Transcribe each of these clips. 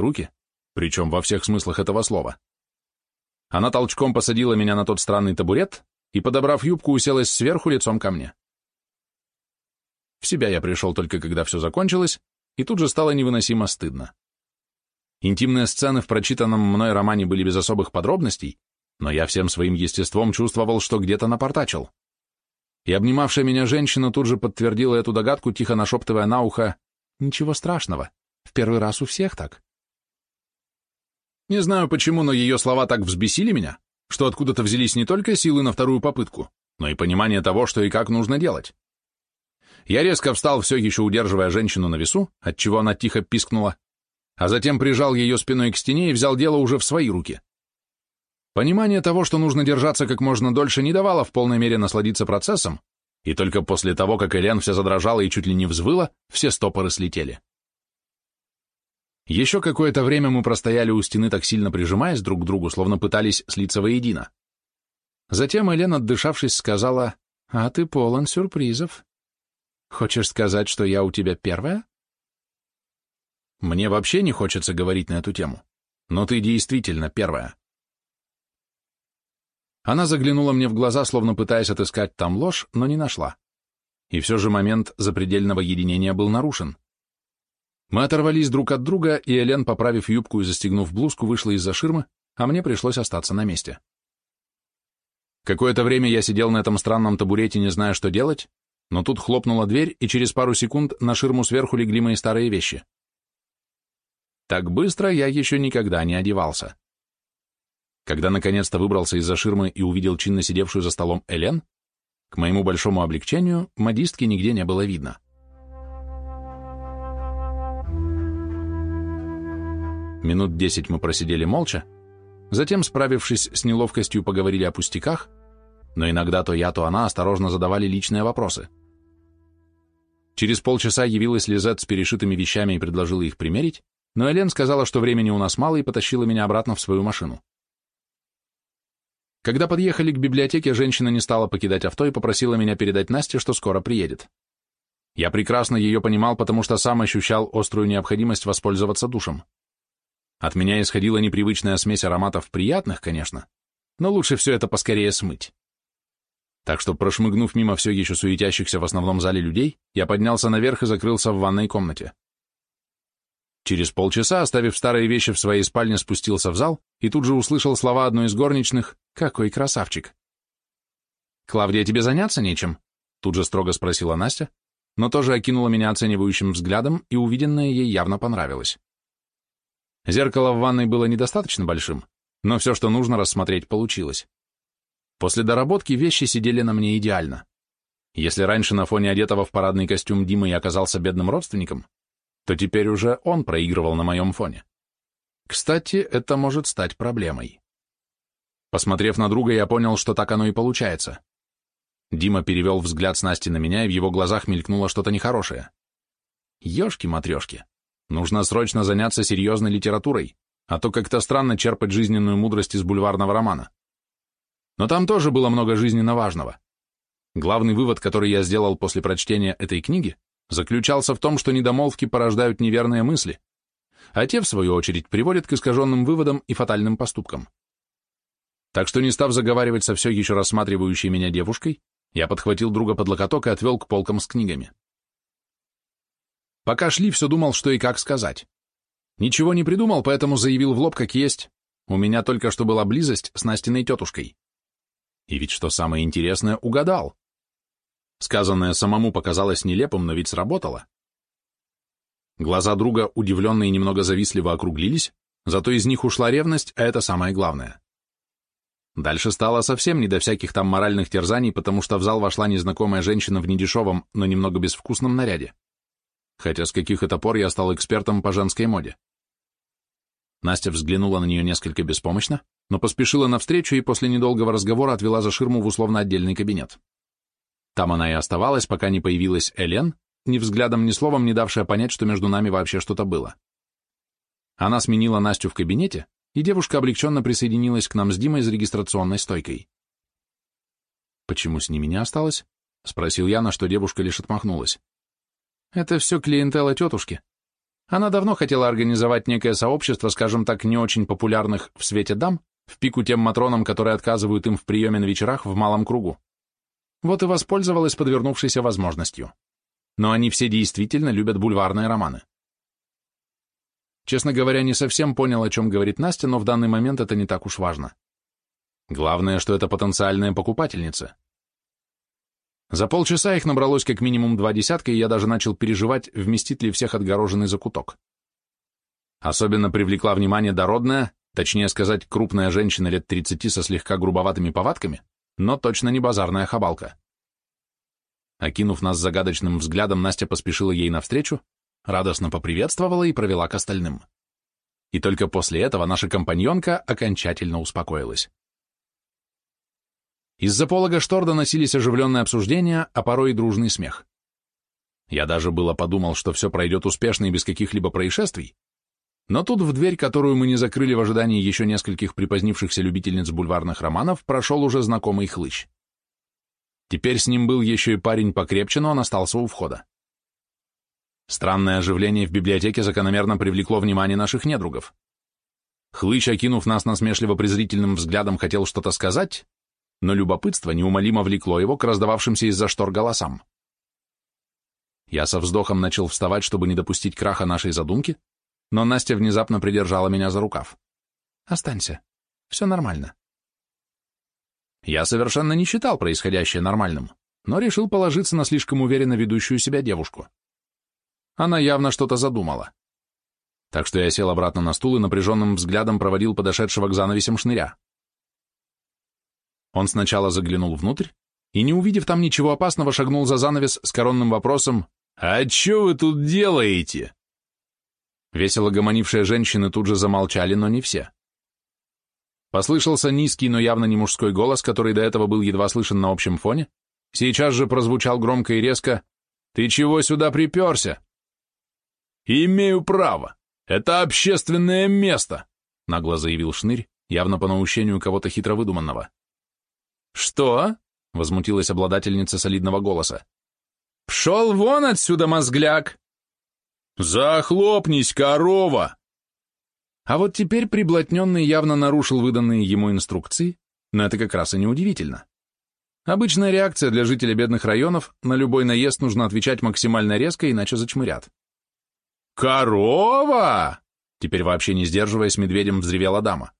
руки, причем во всех смыслах этого слова. Она толчком посадила меня на тот странный табурет и, подобрав юбку, уселась сверху лицом ко мне. В себя я пришел только когда все закончилось, и тут же стало невыносимо стыдно. Интимные сцены в прочитанном мной романе были без особых подробностей, но я всем своим естеством чувствовал, что где-то напортачил. И обнимавшая меня женщина тут же подтвердила эту догадку, тихо нашептывая на ухо «Ничего страшного, в первый раз у всех так». Не знаю почему, но ее слова так взбесили меня, что откуда-то взялись не только силы на вторую попытку, но и понимание того, что и как нужно делать. Я резко встал, все еще удерживая женщину на весу, отчего она тихо пискнула, а затем прижал ее спиной к стене и взял дело уже в свои руки. Понимание того, что нужно держаться как можно дольше, не давало в полной мере насладиться процессом, и только после того, как Элен вся задрожала и чуть ли не взвыла, все стопоры слетели. Еще какое-то время мы простояли у стены так сильно прижимаясь друг к другу, словно пытались слиться воедино. Затем Элен, отдышавшись, сказала, «А ты полон сюрпризов. Хочешь сказать, что я у тебя первая?» Мне вообще не хочется говорить на эту тему, но ты действительно первая. Она заглянула мне в глаза, словно пытаясь отыскать там ложь, но не нашла. И все же момент запредельного единения был нарушен. Мы оторвались друг от друга, и Элен, поправив юбку и застегнув блузку, вышла из-за ширмы, а мне пришлось остаться на месте. Какое-то время я сидел на этом странном табурете, не зная, что делать, но тут хлопнула дверь, и через пару секунд на ширму сверху легли мои старые вещи. Так быстро я еще никогда не одевался. Когда наконец-то выбрался из-за ширмы и увидел чинно сидевшую за столом Элен, к моему большому облегчению модистки нигде не было видно. Минут десять мы просидели молча, затем, справившись с неловкостью, поговорили о пустяках, но иногда то я, то она осторожно задавали личные вопросы. Через полчаса явилась Лизет с перешитыми вещами и предложила их примерить, но Элен сказала, что времени у нас мало и потащила меня обратно в свою машину. Когда подъехали к библиотеке, женщина не стала покидать авто и попросила меня передать Насте, что скоро приедет. Я прекрасно ее понимал, потому что сам ощущал острую необходимость воспользоваться душем. От меня исходила непривычная смесь ароматов приятных, конечно, но лучше все это поскорее смыть. Так что, прошмыгнув мимо все еще суетящихся в основном зале людей, я поднялся наверх и закрылся в ванной комнате. Через полчаса, оставив старые вещи в своей спальне, спустился в зал и тут же услышал слова одной из горничных «Какой красавчик!». «Клавдия, тебе заняться нечем?» Тут же строго спросила Настя, но тоже окинула меня оценивающим взглядом, и увиденное ей явно понравилось. Зеркало в ванной было недостаточно большим, но все, что нужно рассмотреть, получилось. После доработки вещи сидели на мне идеально. Если раньше на фоне одетого в парадный костюм Димы я оказался бедным родственником, то теперь уже он проигрывал на моем фоне. Кстати, это может стать проблемой. Посмотрев на друга, я понял, что так оно и получается. Дима перевел взгляд с Насти на меня, и в его глазах мелькнуло что-то нехорошее. Ёшки-матрёшки, нужно срочно заняться серьезной литературой, а то как-то странно черпать жизненную мудрость из бульварного романа. Но там тоже было много жизненно важного. Главный вывод, который я сделал после прочтения этой книги, заключался в том, что недомолвки порождают неверные мысли, а те, в свою очередь, приводят к искаженным выводам и фатальным поступкам. Так что, не став заговаривать со все еще рассматривающей меня девушкой, я подхватил друга под локоток и отвел к полкам с книгами. Пока шли, все думал, что и как сказать. Ничего не придумал, поэтому заявил в лоб, как есть. У меня только что была близость с Настиной тетушкой. И ведь что самое интересное, угадал. Сказанное самому показалось нелепым, но ведь сработало. Глаза друга, удивленно и немного завистливо округлились, зато из них ушла ревность, а это самое главное. Дальше стало совсем не до всяких там моральных терзаний, потому что в зал вошла незнакомая женщина в недешевом, но немного безвкусном наряде. Хотя с каких это пор я стал экспертом по женской моде. Настя взглянула на нее несколько беспомощно, но поспешила навстречу и после недолгого разговора отвела за ширму в условно отдельный кабинет. Там она и оставалась, пока не появилась Элен, ни взглядом, ни словом не давшая понять, что между нами вообще что-то было. Она сменила Настю в кабинете, и девушка облегченно присоединилась к нам с Димой за регистрационной стойкой. «Почему с ними не осталось?» — спросил я, на что девушка лишь отмахнулась. «Это все клиентела тетушки. Она давно хотела организовать некое сообщество, скажем так, не очень популярных в свете дам, в пику тем матронам, которые отказывают им в приеме на вечерах в малом кругу. Вот и воспользовалась подвернувшейся возможностью. Но они все действительно любят бульварные романы. Честно говоря, не совсем понял, о чем говорит Настя, но в данный момент это не так уж важно. Главное, что это потенциальная покупательница. За полчаса их набралось как минимум два десятка, и я даже начал переживать, вместит ли всех отгороженный закуток. Особенно привлекла внимание дородная, точнее сказать, крупная женщина лет 30 со слегка грубоватыми повадками, но точно не базарная хабалка. Окинув нас загадочным взглядом, Настя поспешила ей навстречу, радостно поприветствовала и провела к остальным. И только после этого наша компаньонка окончательно успокоилась. Из-за полога штор доносились оживленные обсуждения, а порой и дружный смех. Я даже было подумал, что все пройдет успешно и без каких-либо происшествий, но тут в дверь, которую мы не закрыли в ожидании еще нескольких припозднившихся любительниц бульварных романов, прошел уже знакомый хлыщ. Теперь с ним был еще и парень покрепче, но он остался у входа. Странное оживление в библиотеке закономерно привлекло внимание наших недругов. Хлыщ, окинув нас насмешливо-презрительным взглядом, хотел что-то сказать, но любопытство неумолимо влекло его к раздававшимся из-за штор голосам. Я со вздохом начал вставать, чтобы не допустить краха нашей задумки, но Настя внезапно придержала меня за рукав. «Останься. Все нормально». Я совершенно не считал происходящее нормальным, но решил положиться на слишком уверенно ведущую себя девушку. Она явно что-то задумала. Так что я сел обратно на стул и напряженным взглядом проводил подошедшего к занавесям шныря. Он сначала заглянул внутрь и, не увидев там ничего опасного, шагнул за занавес с коронным вопросом «А что вы тут делаете?» Весело гомонившие женщины тут же замолчали, но не все. Послышался низкий, но явно не мужской голос, который до этого был едва слышен на общем фоне. Сейчас же прозвучал громко и резко «Ты чего сюда приперся?» «Имею право. Это общественное место», — нагло заявил Шнырь, явно по наущению кого-то хитро выдуманного. «Что?» — возмутилась обладательница солидного голоса. «Пшел вон отсюда, мозгляк!» «Захлопнись, корова!» А вот теперь приблотненный явно нарушил выданные ему инструкции, но это как раз и неудивительно. Обычная реакция для жителей бедных районов, на любой наезд нужно отвечать максимально резко, иначе зачмырят. «Корова!» Теперь вообще не сдерживаясь, медведем взревела дама.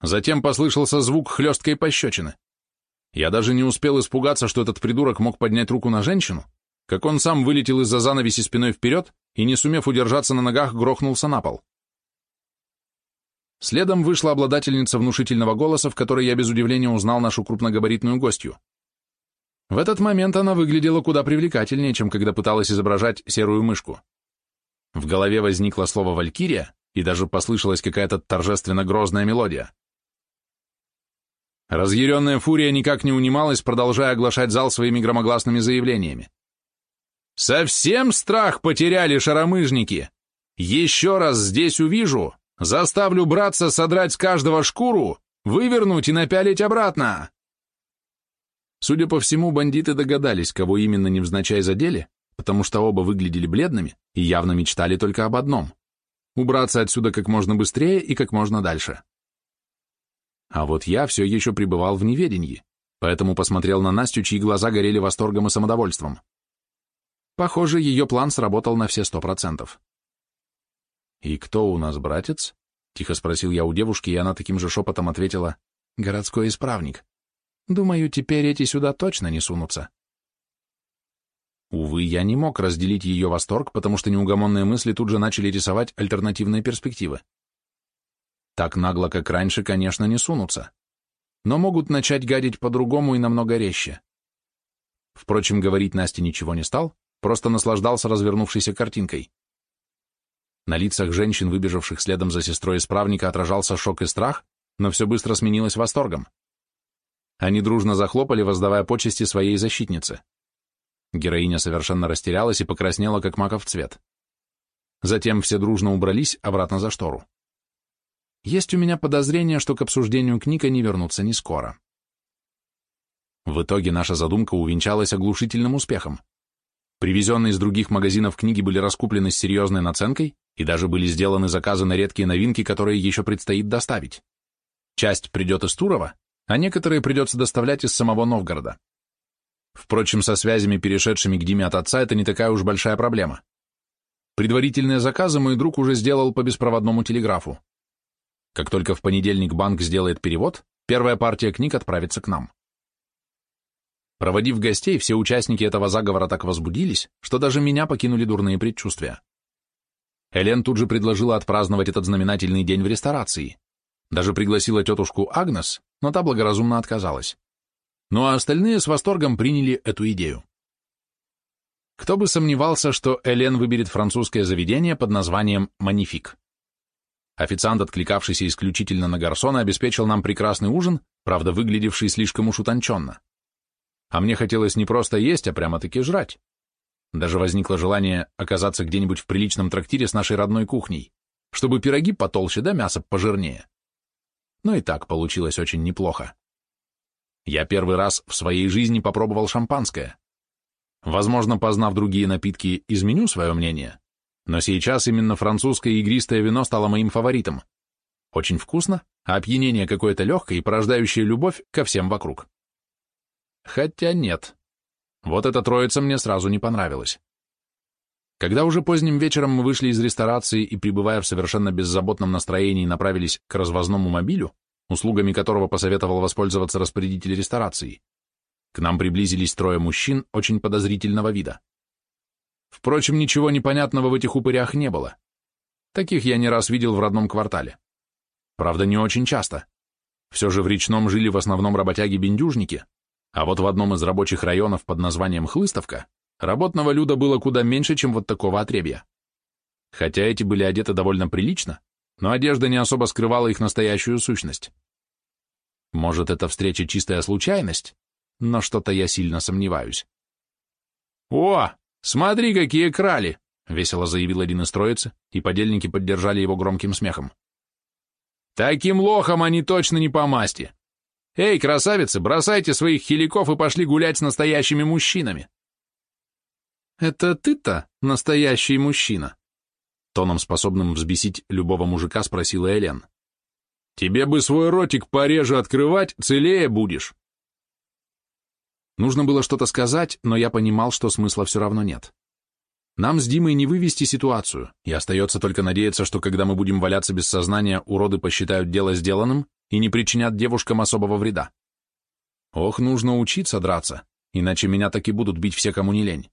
Затем послышался звук хлесткой пощечины. Я даже не успел испугаться, что этот придурок мог поднять руку на женщину, как он сам вылетел из-за занавеси спиной вперед и, не сумев удержаться на ногах, грохнулся на пол. Следом вышла обладательница внушительного голоса, в которой я без удивления узнал нашу крупногабаритную гостью. В этот момент она выглядела куда привлекательнее, чем когда пыталась изображать серую мышку. В голове возникло слово «валькирия», и даже послышалась какая-то торжественно грозная мелодия. Разъяренная фурия никак не унималась, продолжая оглашать зал своими громогласными заявлениями. «Совсем страх потеряли шаромыжники! Еще раз здесь увижу, заставлю браться содрать с каждого шкуру, вывернуть и напялить обратно!» Судя по всему, бандиты догадались, кого именно невзначай задели, потому что оба выглядели бледными и явно мечтали только об одном — убраться отсюда как можно быстрее и как можно дальше. А вот я все еще пребывал в неведении, поэтому посмотрел на Настю, чьи глаза горели восторгом и самодовольством. Похоже, ее план сработал на все сто процентов. «И кто у нас братец?» — тихо спросил я у девушки, и она таким же шепотом ответила. «Городской исправник. Думаю, теперь эти сюда точно не сунутся». Увы, я не мог разделить ее восторг, потому что неугомонные мысли тут же начали рисовать альтернативные перспективы. Так нагло, как раньше, конечно, не сунутся. Но могут начать гадить по-другому и намного резче. Впрочем, говорить Насте ничего не стал, просто наслаждался развернувшейся картинкой. На лицах женщин, выбежавших следом за сестрой исправника, отражался шок и страх, но все быстро сменилось восторгом. Они дружно захлопали, воздавая почести своей защитнице. Героиня совершенно растерялась и покраснела, как маков цвет. Затем все дружно убрались обратно за штору. Есть у меня подозрение, что к обсуждению книг они вернутся не скоро. В итоге наша задумка увенчалась оглушительным успехом. Привезенные из других магазинов книги были раскуплены с серьезной наценкой, и даже были сделаны заказы на редкие новинки, которые еще предстоит доставить. Часть придет из Турова, а некоторые придется доставлять из самого Новгорода. Впрочем, со связями, перешедшими к Диме от отца, это не такая уж большая проблема. Предварительные заказы мой друг уже сделал по беспроводному телеграфу. Как только в понедельник банк сделает перевод, первая партия книг отправится к нам. Проводив гостей, все участники этого заговора так возбудились, что даже меня покинули дурные предчувствия. Элен тут же предложила отпраздновать этот знаменательный день в ресторации. Даже пригласила тетушку Агнес, но та благоразумно отказалась. Ну а остальные с восторгом приняли эту идею. Кто бы сомневался, что Элен выберет французское заведение под названием «Манифик». Официант, откликавшийся исключительно на гарсона, обеспечил нам прекрасный ужин, правда, выглядевший слишком уж утонченно. А мне хотелось не просто есть, а прямо-таки жрать. Даже возникло желание оказаться где-нибудь в приличном трактире с нашей родной кухней, чтобы пироги потолще да мясо пожирнее. Но и так получилось очень неплохо. Я первый раз в своей жизни попробовал шампанское. Возможно, познав другие напитки, изменю свое мнение, но сейчас именно французское игристое вино стало моим фаворитом. Очень вкусно, а опьянение какое-то легкое и порождающее любовь ко всем вокруг. Хотя нет. Вот эта троица мне сразу не понравилась. Когда уже поздним вечером мы вышли из ресторации и, пребывая в совершенно беззаботном настроении, направились к развозному мобилю, услугами которого посоветовал воспользоваться распорядитель ресторации, к нам приблизились трое мужчин очень подозрительного вида. Впрочем, ничего непонятного в этих упырях не было. Таких я не раз видел в родном квартале. Правда, не очень часто. Все же в речном жили в основном работяги-бендюжники, а вот в одном из рабочих районов под названием Хлыстовка Работного люда было куда меньше, чем вот такого отребья. Хотя эти были одеты довольно прилично, но одежда не особо скрывала их настоящую сущность. Может, эта встреча чистая случайность, но что-то я сильно сомневаюсь. «О, смотри, какие крали!» — весело заявил один из троицы, и подельники поддержали его громким смехом. «Таким лохом они точно не по масти! Эй, красавицы, бросайте своих хиликов и пошли гулять с настоящими мужчинами!» «Это ты-то настоящий мужчина?» Тоном, способным взбесить любого мужика, спросила Элен. «Тебе бы свой ротик пореже открывать, целее будешь». Нужно было что-то сказать, но я понимал, что смысла все равно нет. Нам с Димой не вывести ситуацию, и остается только надеяться, что когда мы будем валяться без сознания, уроды посчитают дело сделанным и не причинят девушкам особого вреда. Ох, нужно учиться драться, иначе меня так и будут бить все, кому не лень.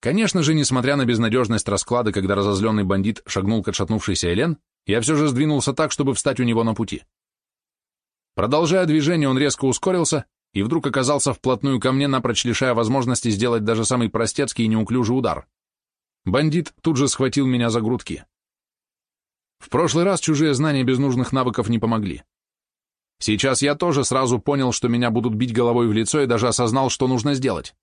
Конечно же, несмотря на безнадежность расклада, когда разозленный бандит шагнул к отшатнувшейся Элен, я все же сдвинулся так, чтобы встать у него на пути. Продолжая движение, он резко ускорился и вдруг оказался вплотную ко мне, напрочь лишая возможности сделать даже самый простецкий и неуклюжий удар. Бандит тут же схватил меня за грудки. В прошлый раз чужие знания без нужных навыков не помогли. Сейчас я тоже сразу понял, что меня будут бить головой в лицо и даже осознал, что нужно сделать.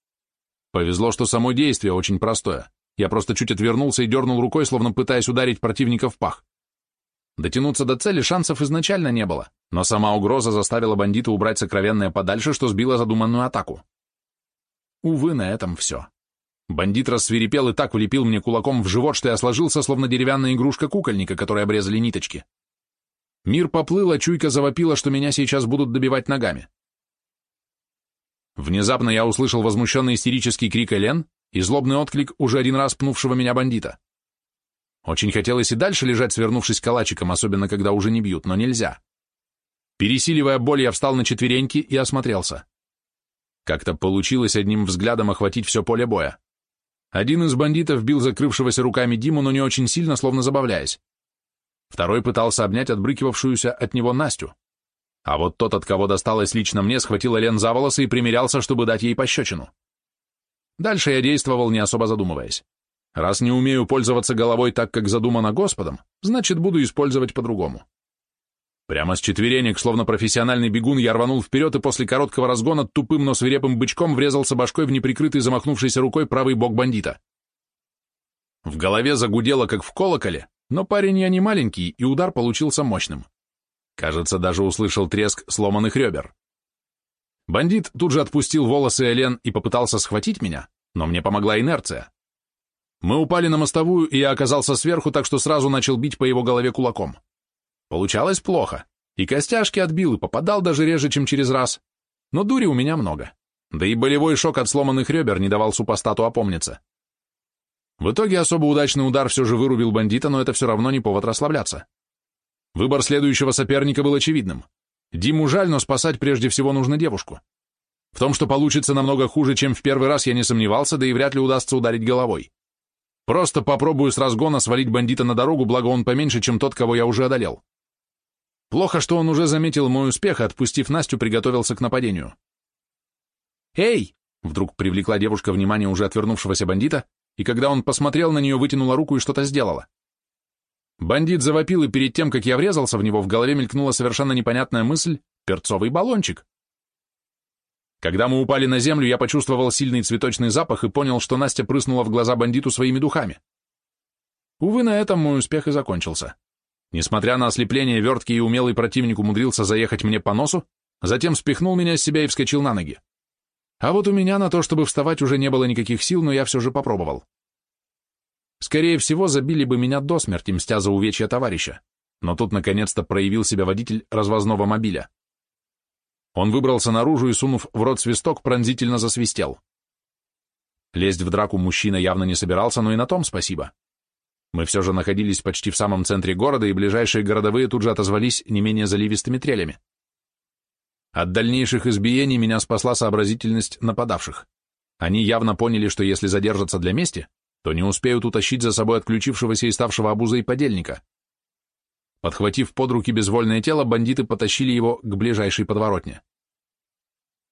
Повезло, что само действие очень простое. Я просто чуть отвернулся и дернул рукой, словно пытаясь ударить противника в пах. Дотянуться до цели шансов изначально не было, но сама угроза заставила бандита убрать сокровенное подальше, что сбило задуманную атаку. Увы, на этом все. Бандит рассверепел и так влепил мне кулаком в живот, что я сложился, словно деревянная игрушка кукольника, которой обрезали ниточки. Мир поплыл, а чуйка завопила, что меня сейчас будут добивать ногами. Внезапно я услышал возмущенный истерический крик Элен и злобный отклик уже один раз пнувшего меня бандита. Очень хотелось и дальше лежать, свернувшись калачиком, особенно когда уже не бьют, но нельзя. Пересиливая боль, я встал на четвереньки и осмотрелся. Как-то получилось одним взглядом охватить все поле боя. Один из бандитов бил закрывшегося руками Диму, но не очень сильно, словно забавляясь. Второй пытался обнять отбрыкивавшуюся от него Настю. А вот тот, от кого досталось лично мне, схватил Элен за волосы и примерялся, чтобы дать ей пощечину. Дальше я действовал, не особо задумываясь. Раз не умею пользоваться головой так, как задумано Господом, значит, буду использовать по-другому. Прямо с четверенек, словно профессиональный бегун, я рванул вперед и после короткого разгона тупым, но свирепым бычком врезался башкой в неприкрытый замахнувшейся рукой правый бок бандита. В голове загудело, как в колоколе, но парень я не маленький, и удар получился мощным. Кажется, даже услышал треск сломанных ребер. Бандит тут же отпустил волосы Элен и попытался схватить меня, но мне помогла инерция. Мы упали на мостовую, и я оказался сверху, так что сразу начал бить по его голове кулаком. Получалось плохо, и костяшки отбил, и попадал даже реже, чем через раз. Но дури у меня много. Да и болевой шок от сломанных ребер не давал супостату опомниться. В итоге особо удачный удар все же вырубил бандита, но это все равно не повод расслабляться. Выбор следующего соперника был очевидным. Диму жаль, но спасать прежде всего нужно девушку. В том, что получится намного хуже, чем в первый раз, я не сомневался, да и вряд ли удастся ударить головой. Просто попробую с разгона свалить бандита на дорогу, благо он поменьше, чем тот, кого я уже одолел. Плохо, что он уже заметил мой успех отпустив Настю, приготовился к нападению. «Эй!» — вдруг привлекла девушка внимание уже отвернувшегося бандита, и когда он посмотрел на нее, вытянула руку и что-то сделала. Бандит завопил, и перед тем, как я врезался в него, в голове мелькнула совершенно непонятная мысль «перцовый баллончик». Когда мы упали на землю, я почувствовал сильный цветочный запах и понял, что Настя прыснула в глаза бандиту своими духами. Увы, на этом мой успех и закончился. Несмотря на ослепление, верткий и умелый противник умудрился заехать мне по носу, затем спихнул меня с себя и вскочил на ноги. А вот у меня на то, чтобы вставать, уже не было никаких сил, но я все же попробовал. Скорее всего, забили бы меня до смерти, мстя за увечья товарища. Но тут наконец-то проявил себя водитель развозного мобиля. Он выбрался наружу и, сунув в рот свисток, пронзительно засвистел. Лезть в драку мужчина явно не собирался, но и на том спасибо. Мы все же находились почти в самом центре города, и ближайшие городовые тут же отозвались не менее заливистыми трелями. От дальнейших избиений меня спасла сообразительность нападавших. Они явно поняли, что если задержатся для мести, то не успеют утащить за собой отключившегося и ставшего обузой подельника. Подхватив под руки безвольное тело, бандиты потащили его к ближайшей подворотне.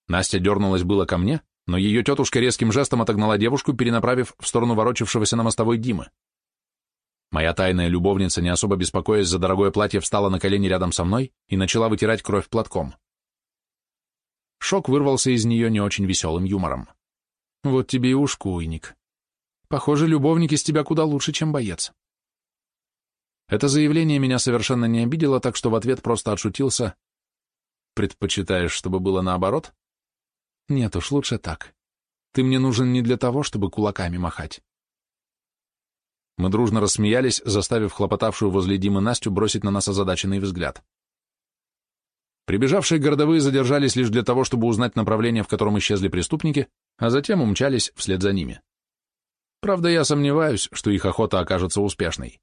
Настя дернулась было ко мне, но ее тетушка резким жестом отогнала девушку, перенаправив в сторону ворочавшегося на мостовой Димы. Моя тайная любовница, не особо беспокоясь за дорогое платье, встала на колени рядом со мной и начала вытирать кровь платком. Шок вырвался из нее не очень веселым юмором. «Вот тебе и ушкуйник. Похоже, любовник из тебя куда лучше, чем боец». Это заявление меня совершенно не обидело, так что в ответ просто отшутился. «Предпочитаешь, чтобы было наоборот?» «Нет уж, лучше так. Ты мне нужен не для того, чтобы кулаками махать». Мы дружно рассмеялись, заставив хлопотавшую возле Димы Настю бросить на нас озадаченный взгляд. Прибежавшие городовые задержались лишь для того, чтобы узнать направление, в котором исчезли преступники, а затем умчались вслед за ними. Правда, я сомневаюсь, что их охота окажется успешной.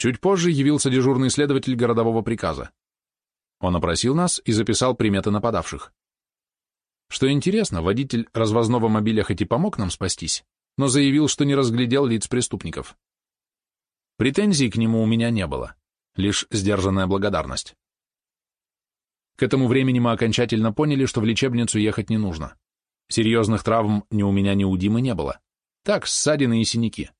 Чуть позже явился дежурный следователь городового приказа. Он опросил нас и записал приметы нападавших. Что интересно, водитель развозного мобиля хоть и помог нам спастись, но заявил, что не разглядел лиц преступников. Претензий к нему у меня не было, лишь сдержанная благодарность. К этому времени мы окончательно поняли, что в лечебницу ехать не нужно. Серьезных травм ни у меня, ни у Димы не было. Так, ссадины и синяки.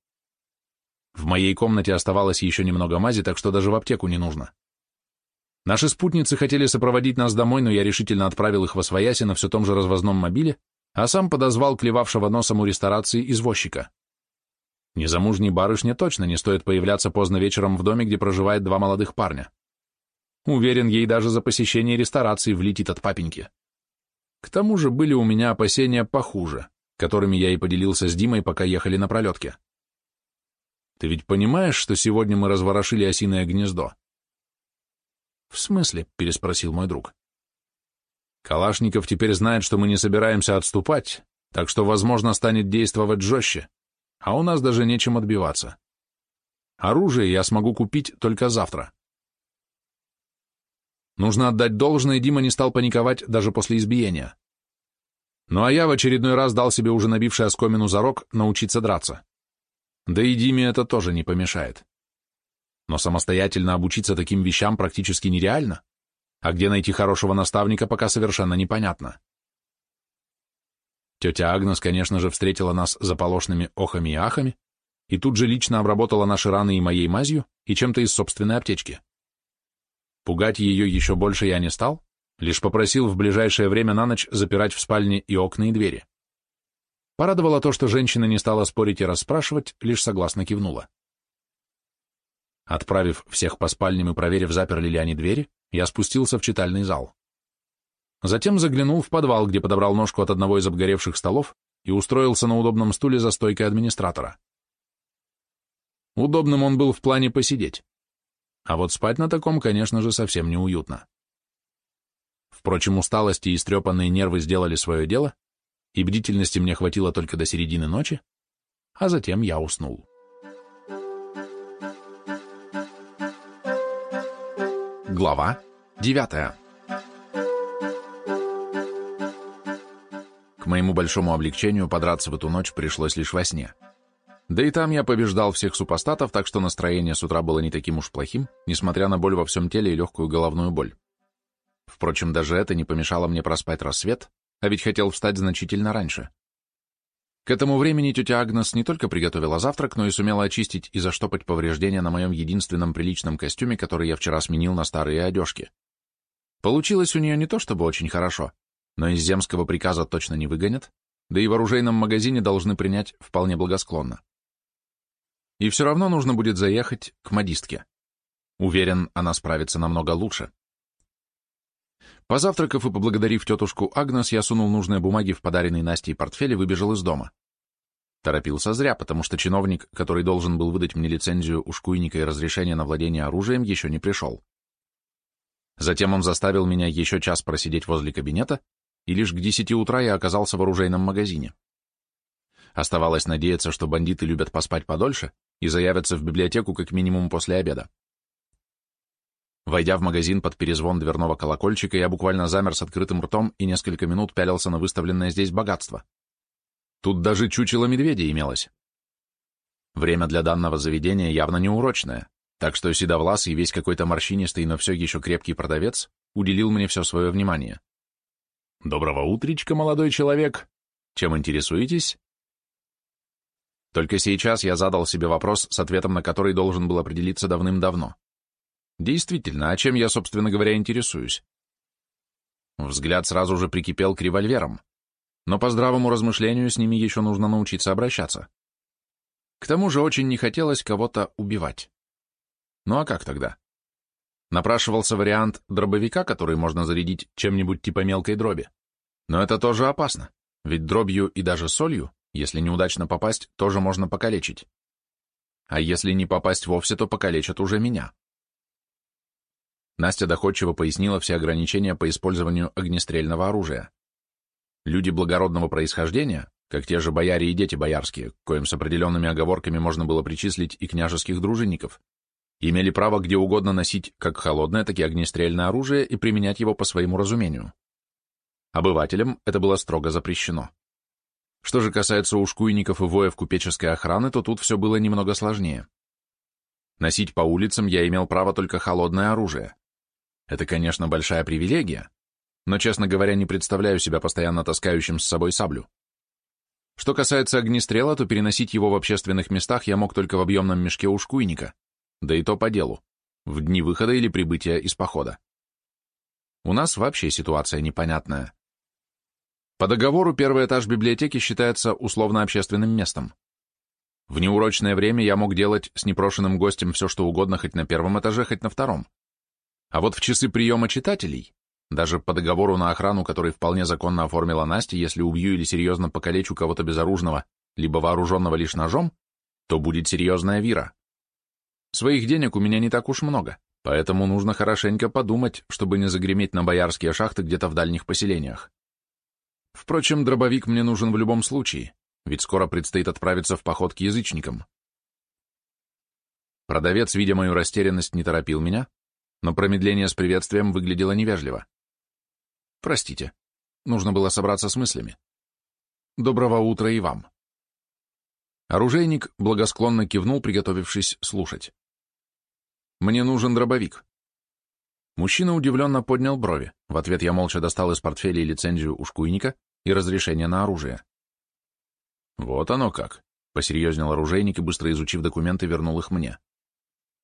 В моей комнате оставалось еще немного мази, так что даже в аптеку не нужно. Наши спутницы хотели сопроводить нас домой, но я решительно отправил их во свояси на все том же развозном мобиле, а сам подозвал клевавшего носом у ресторации извозчика. Незамужней барышне точно не стоит появляться поздно вечером в доме, где проживает два молодых парня. Уверен, ей даже за посещение ресторации влетит от папеньки. К тому же были у меня опасения похуже, которыми я и поделился с Димой, пока ехали на пролетке. Ты ведь понимаешь, что сегодня мы разворошили осиное гнездо? В смысле? — переспросил мой друг. Калашников теперь знает, что мы не собираемся отступать, так что, возможно, станет действовать жестче, а у нас даже нечем отбиваться. Оружие я смогу купить только завтра. Нужно отдать должное, Дима не стал паниковать даже после избиения. Ну а я в очередной раз дал себе уже набивший оскомину зарок научиться драться. Да и Диме это тоже не помешает. Но самостоятельно обучиться таким вещам практически нереально, а где найти хорошего наставника, пока совершенно непонятно. Тетя Агнес, конечно же, встретила нас заполошными охами и ахами и тут же лично обработала наши раны и моей мазью, и чем-то из собственной аптечки. Пугать ее еще больше я не стал, лишь попросил в ближайшее время на ночь запирать в спальне и окна, и двери. Порадовало то, что женщина не стала спорить и расспрашивать, лишь согласно кивнула. Отправив всех по спальням и проверив, заперли ли они двери, я спустился в читальный зал. Затем заглянул в подвал, где подобрал ножку от одного из обгоревших столов и устроился на удобном стуле за стойкой администратора. Удобным он был в плане посидеть. А вот спать на таком, конечно же, совсем неуютно. Впрочем, усталость и истрепанные нервы сделали свое дело, и бдительности мне хватило только до середины ночи, а затем я уснул. Глава девятая К моему большому облегчению подраться в эту ночь пришлось лишь во сне. Да и там я побеждал всех супостатов, так что настроение с утра было не таким уж плохим, несмотря на боль во всем теле и легкую головную боль. Впрочем, даже это не помешало мне проспать рассвет, а ведь хотел встать значительно раньше. К этому времени тетя Агнес не только приготовила завтрак, но и сумела очистить и заштопать повреждения на моем единственном приличном костюме, который я вчера сменил на старые одежки. Получилось у нее не то чтобы очень хорошо, но из земского приказа точно не выгонят, да и в оружейном магазине должны принять вполне благосклонно. И все равно нужно будет заехать к модистке. Уверен, она справится намного лучше. Позавтракав и поблагодарив тетушку Агнес, я сунул нужные бумаги в подаренный Настей портфель и выбежал из дома. Торопился зря, потому что чиновник, который должен был выдать мне лицензию у шкуйника и разрешение на владение оружием, еще не пришел. Затем он заставил меня еще час просидеть возле кабинета, и лишь к десяти утра я оказался в оружейном магазине. Оставалось надеяться, что бандиты любят поспать подольше и заявятся в библиотеку как минимум после обеда. Войдя в магазин под перезвон дверного колокольчика, я буквально замер с открытым ртом и несколько минут пялился на выставленное здесь богатство. Тут даже чучело медведя имелось. Время для данного заведения явно неурочное, так что седовласый, весь какой-то морщинистый, но все еще крепкий продавец уделил мне все свое внимание. Доброго утречка, молодой человек. Чем интересуетесь? Только сейчас я задал себе вопрос, с ответом на который должен был определиться давным-давно. Действительно, а чем я, собственно говоря, интересуюсь? Взгляд сразу же прикипел к револьверам, но по здравому размышлению с ними еще нужно научиться обращаться. К тому же очень не хотелось кого-то убивать. Ну а как тогда? Напрашивался вариант дробовика, который можно зарядить чем-нибудь типа мелкой дроби. Но это тоже опасно, ведь дробью и даже солью, если неудачно попасть, тоже можно покалечить. А если не попасть вовсе, то покалечат уже меня. Настя доходчиво пояснила все ограничения по использованию огнестрельного оружия. Люди благородного происхождения, как те же бояре и дети боярские, коим с определенными оговорками можно было причислить и княжеских дружинников, имели право где угодно носить как холодное, так и огнестрельное оружие и применять его по своему разумению. Обывателям это было строго запрещено. Что же касается ушкуйников и воев купеческой охраны, то тут все было немного сложнее. Носить по улицам я имел право только холодное оружие. Это, конечно, большая привилегия, но, честно говоря, не представляю себя постоянно таскающим с собой саблю. Что касается огнестрела, то переносить его в общественных местах я мог только в объемном мешке ушкуйника, да и то по делу, в дни выхода или прибытия из похода. У нас вообще ситуация непонятная. По договору первый этаж библиотеки считается условно-общественным местом. В неурочное время я мог делать с непрошенным гостем все, что угодно, хоть на первом этаже, хоть на втором. А вот в часы приема читателей, даже по договору на охрану, который вполне законно оформила Настя, если убью или серьезно покалечу кого-то безоружного, либо вооруженного лишь ножом, то будет серьезная вира. Своих денег у меня не так уж много, поэтому нужно хорошенько подумать, чтобы не загреметь на боярские шахты где-то в дальних поселениях. Впрочем, дробовик мне нужен в любом случае, ведь скоро предстоит отправиться в поход к язычникам. Продавец, видя мою растерянность, не торопил меня, но промедление с приветствием выглядело невежливо. Простите, нужно было собраться с мыслями. Доброго утра и вам. Оружейник благосклонно кивнул, приготовившись слушать. Мне нужен дробовик. Мужчина удивленно поднял брови. В ответ я молча достал из портфеля лицензию ушкуйника и разрешение на оружие. Вот оно как. Посерьезнел оружейник и, быстро изучив документы, вернул их мне.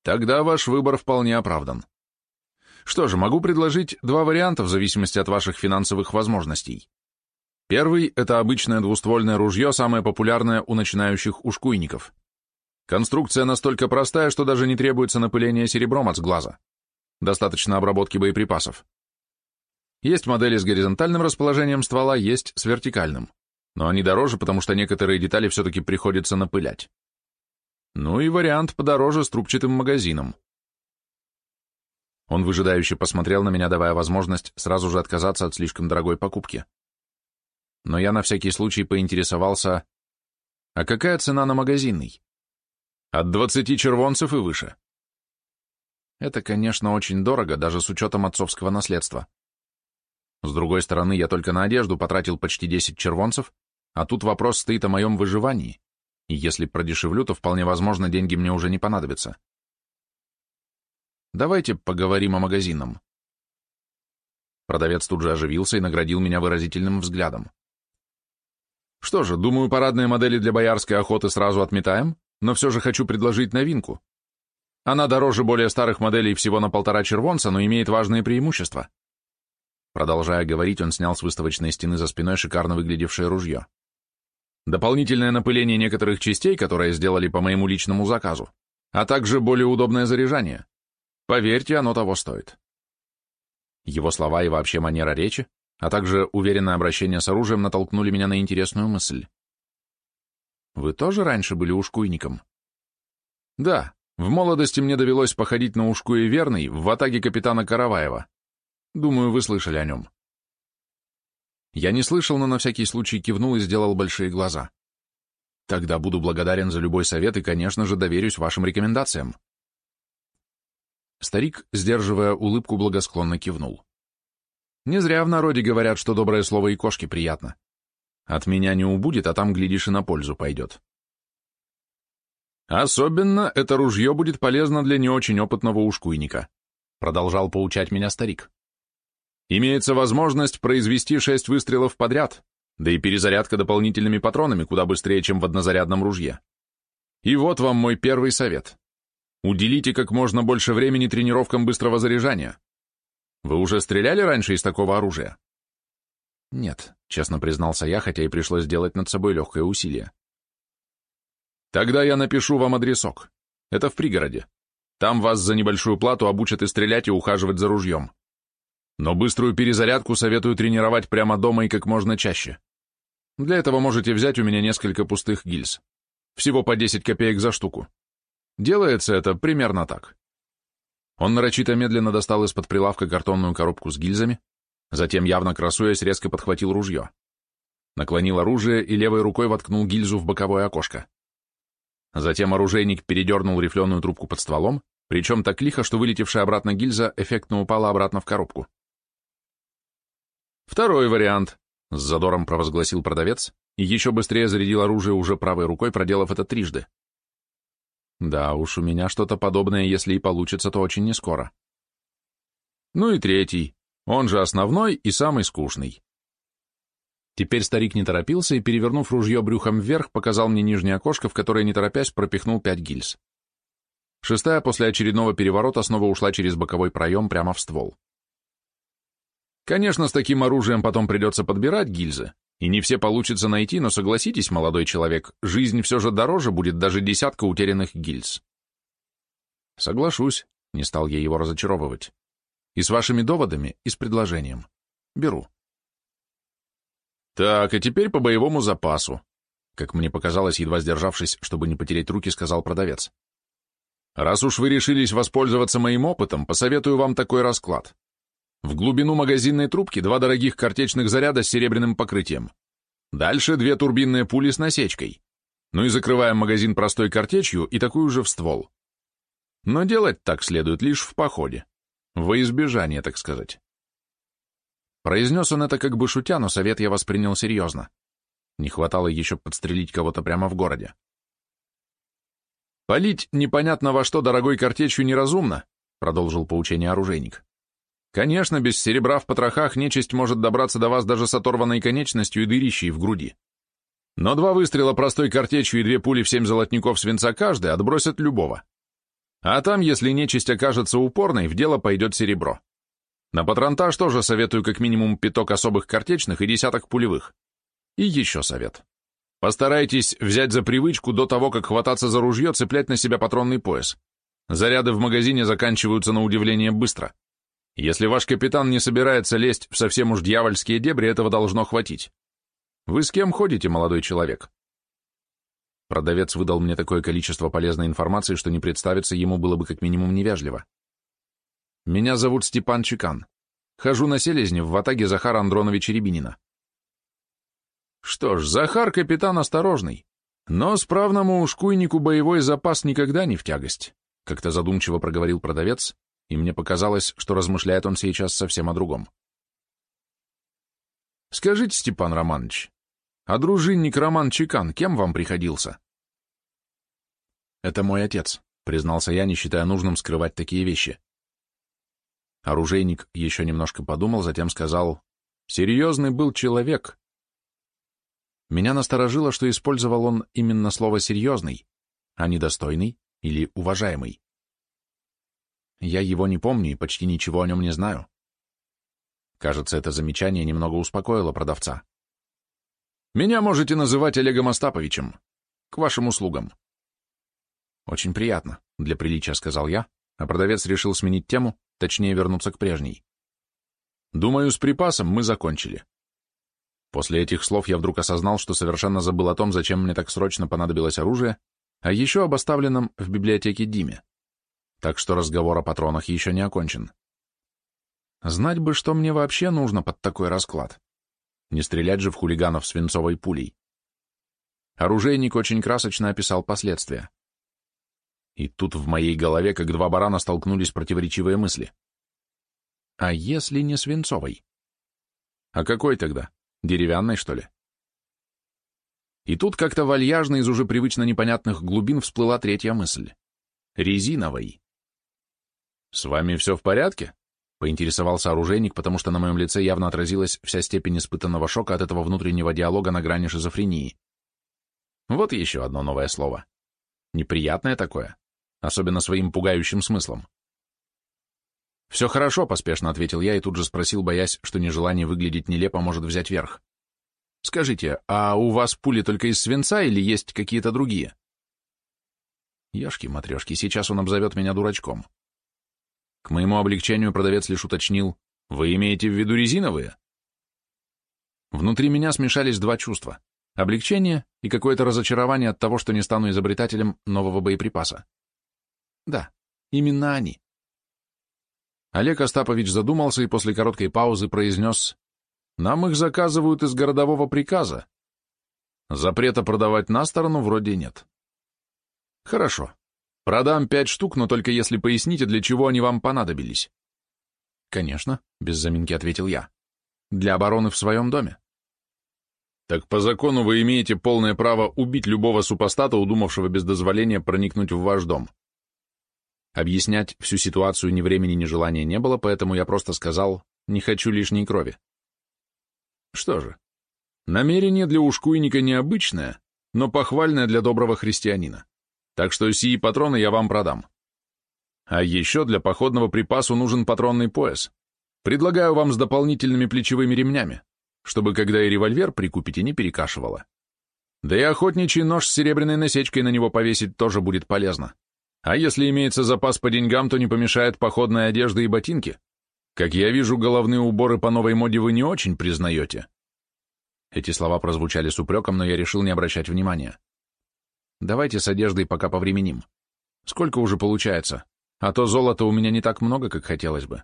Тогда ваш выбор вполне оправдан. Что же, могу предложить два варианта в зависимости от ваших финансовых возможностей. Первый — это обычное двуствольное ружье, самое популярное у начинающих ушкуйников. Конструкция настолько простая, что даже не требуется напыление серебром от сглаза. Достаточно обработки боеприпасов. Есть модели с горизонтальным расположением ствола, есть с вертикальным. но они дороже, потому что некоторые детали все-таки приходится напылять. Ну и вариант подороже с трубчатым магазином. Он выжидающе посмотрел на меня, давая возможность сразу же отказаться от слишком дорогой покупки. Но я на всякий случай поинтересовался, а какая цена на магазинный? От двадцати червонцев и выше. Это, конечно, очень дорого, даже с учетом отцовского наследства. С другой стороны, я только на одежду потратил почти 10 червонцев, а тут вопрос стоит о моем выживании, и если продешевлю, то вполне возможно, деньги мне уже не понадобятся. Давайте поговорим о магазинном. Продавец тут же оживился и наградил меня выразительным взглядом. Что же, думаю, парадные модели для боярской охоты сразу отметаем, но все же хочу предложить новинку. Она дороже более старых моделей всего на полтора червонца, но имеет важные преимущества. Продолжая говорить, он снял с выставочной стены за спиной шикарно выглядевшее ружье. Дополнительное напыление некоторых частей, которые сделали по моему личному заказу, а также более удобное заряжание. Поверьте, оно того стоит. Его слова и вообще манера речи, а также уверенное обращение с оружием натолкнули меня на интересную мысль. Вы тоже раньше были ушкуйником? Да, в молодости мне довелось походить на ушкуе верный в атаге капитана Караваева. Думаю, вы слышали о нем. Я не слышал, но на всякий случай кивнул и сделал большие глаза. Тогда буду благодарен за любой совет и, конечно же, доверюсь вашим рекомендациям. Старик, сдерживая улыбку, благосклонно кивнул. Не зря в народе говорят, что доброе слово и кошке приятно. От меня не убудет, а там, глядишь, и на пользу пойдет. Особенно это ружье будет полезно для не очень опытного ушкуйника, продолжал поучать меня старик. Имеется возможность произвести шесть выстрелов подряд, да и перезарядка дополнительными патронами куда быстрее, чем в однозарядном ружье. И вот вам мой первый совет. Уделите как можно больше времени тренировкам быстрого заряжания. Вы уже стреляли раньше из такого оружия? Нет, честно признался я, хотя и пришлось сделать над собой легкое усилие. Тогда я напишу вам адресок. Это в пригороде. Там вас за небольшую плату обучат и стрелять, и ухаживать за ружьем. Но быструю перезарядку советую тренировать прямо дома и как можно чаще. Для этого можете взять у меня несколько пустых гильз. Всего по 10 копеек за штуку. Делается это примерно так. Он нарочито медленно достал из-под прилавка картонную коробку с гильзами, затем, явно красуясь, резко подхватил ружье. Наклонил оружие и левой рукой воткнул гильзу в боковое окошко. Затем оружейник передернул рифленую трубку под стволом, причем так лихо, что вылетевшая обратно гильза эффектно упала обратно в коробку. Второй вариант, с задором провозгласил продавец и еще быстрее зарядил оружие уже правой рукой, проделав это трижды. Да уж, у меня что-то подобное, если и получится, то очень нескоро. Ну и третий, он же основной и самый скучный. Теперь старик не торопился и, перевернув ружье брюхом вверх, показал мне нижнее окошко, в которое, не торопясь, пропихнул пять гильз. Шестая после очередного переворота снова ушла через боковой проем прямо в ствол. Конечно, с таким оружием потом придется подбирать гильзы, и не все получится найти, но согласитесь, молодой человек, жизнь все же дороже будет даже десятка утерянных гильз. Соглашусь, не стал я его разочаровывать. И с вашими доводами, и с предложением. Беру. Так, а теперь по боевому запасу. Как мне показалось, едва сдержавшись, чтобы не потерять руки, сказал продавец. Раз уж вы решились воспользоваться моим опытом, посоветую вам такой расклад. В глубину магазинной трубки два дорогих картечных заряда с серебряным покрытием. Дальше две турбинные пули с насечкой. Ну и закрываем магазин простой картечью и такую же в ствол. Но делать так следует лишь в походе. Во избежание, так сказать. Произнес он это как бы шутя, но совет я воспринял серьезно. Не хватало еще подстрелить кого-то прямо в городе. «Полить непонятно во что дорогой картечью неразумно», продолжил поучение оружейник. Конечно, без серебра в потрохах нечисть может добраться до вас даже с оторванной конечностью и дырищей в груди. Но два выстрела простой картечью и две пули в семь золотников свинца каждый отбросят любого. А там, если нечисть окажется упорной, в дело пойдет серебро. На патронтаж тоже советую как минимум пяток особых картечных и десяток пулевых. И еще совет. Постарайтесь взять за привычку до того, как хвататься за ружье, цеплять на себя патронный пояс. Заряды в магазине заканчиваются на удивление быстро. Если ваш капитан не собирается лезть в совсем уж дьявольские дебри, этого должно хватить. Вы с кем ходите, молодой человек? Продавец выдал мне такое количество полезной информации, что не представиться ему было бы как минимум невежливо. Меня зовут Степан Чекан. Хожу на селезне в ватаге Захара Андроновича Рябинина. Что ж, Захар капитан осторожный, но справному ушкуйнику боевой запас никогда не в тягость, как-то задумчиво проговорил продавец, и мне показалось, что размышляет он сейчас совсем о другом. Скажите, Степан Романович, а дружинник Роман Чекан кем вам приходился? Это мой отец, признался я, не считая нужным скрывать такие вещи. Оружейник еще немножко подумал, затем сказал, «Серьезный был человек». Меня насторожило, что использовал он именно слово «серьезный», а не «достойный» или «уважаемый». Я его не помню и почти ничего о нем не знаю. Кажется, это замечание немного успокоило продавца. «Меня можете называть Олегом Остаповичем. К вашим услугам». «Очень приятно», — для приличия сказал я, а продавец решил сменить тему, точнее вернуться к прежней. Думаю, с припасом мы закончили. После этих слов я вдруг осознал, что совершенно забыл о том, зачем мне так срочно понадобилось оружие, а еще об оставленном в библиотеке Диме. Так что разговор о патронах еще не окончен. Знать бы, что мне вообще нужно под такой расклад. Не стрелять же в хулиганов свинцовой пулей. Оружейник очень красочно описал последствия. И тут в моей голове, как два барана, столкнулись противоречивые мысли. А если не свинцовой? А какой тогда? Деревянной, что ли? И тут как-то вальяжно из уже привычно непонятных глубин всплыла третья мысль. Резиновой. «С вами все в порядке?» — поинтересовался оружейник, потому что на моем лице явно отразилась вся степень испытанного шока от этого внутреннего диалога на грани шизофрении. Вот еще одно новое слово. Неприятное такое особенно своим пугающим смыслом. «Все хорошо», — поспешно ответил я и тут же спросил, боясь, что нежелание выглядеть нелепо может взять верх. «Скажите, а у вас пули только из свинца или есть какие-то другие?» Яшки-матрешки, сейчас он обзовет меня дурачком. К моему облегчению продавец лишь уточнил, «Вы имеете в виду резиновые?» Внутри меня смешались два чувства — облегчение и какое-то разочарование от того, что не стану изобретателем нового боеприпаса. Да, именно они. Олег Остапович задумался и после короткой паузы произнес, «Нам их заказывают из городового приказа. Запрета продавать на сторону вроде нет». «Хорошо. Продам пять штук, но только если поясните, для чего они вам понадобились». «Конечно», — без заминки ответил я. «Для обороны в своем доме». «Так по закону вы имеете полное право убить любого супостата, удумавшего без дозволения проникнуть в ваш дом. Объяснять всю ситуацию ни времени, ни желания не было, поэтому я просто сказал «не хочу лишней крови». Что же, намерение для ушкуйника необычное, но похвальное для доброго христианина. Так что сии патроны я вам продам. А еще для походного припасу нужен патронный пояс. Предлагаю вам с дополнительными плечевыми ремнями, чтобы когда и револьвер прикупите, не перекашивало. Да и охотничий нож с серебряной насечкой на него повесить тоже будет полезно. А если имеется запас по деньгам, то не помешает походная одежда и ботинки. Как я вижу, головные уборы по новой моде вы не очень признаете. Эти слова прозвучали с упреком, но я решил не обращать внимания. Давайте с одеждой пока повременим. Сколько уже получается? А то золота у меня не так много, как хотелось бы.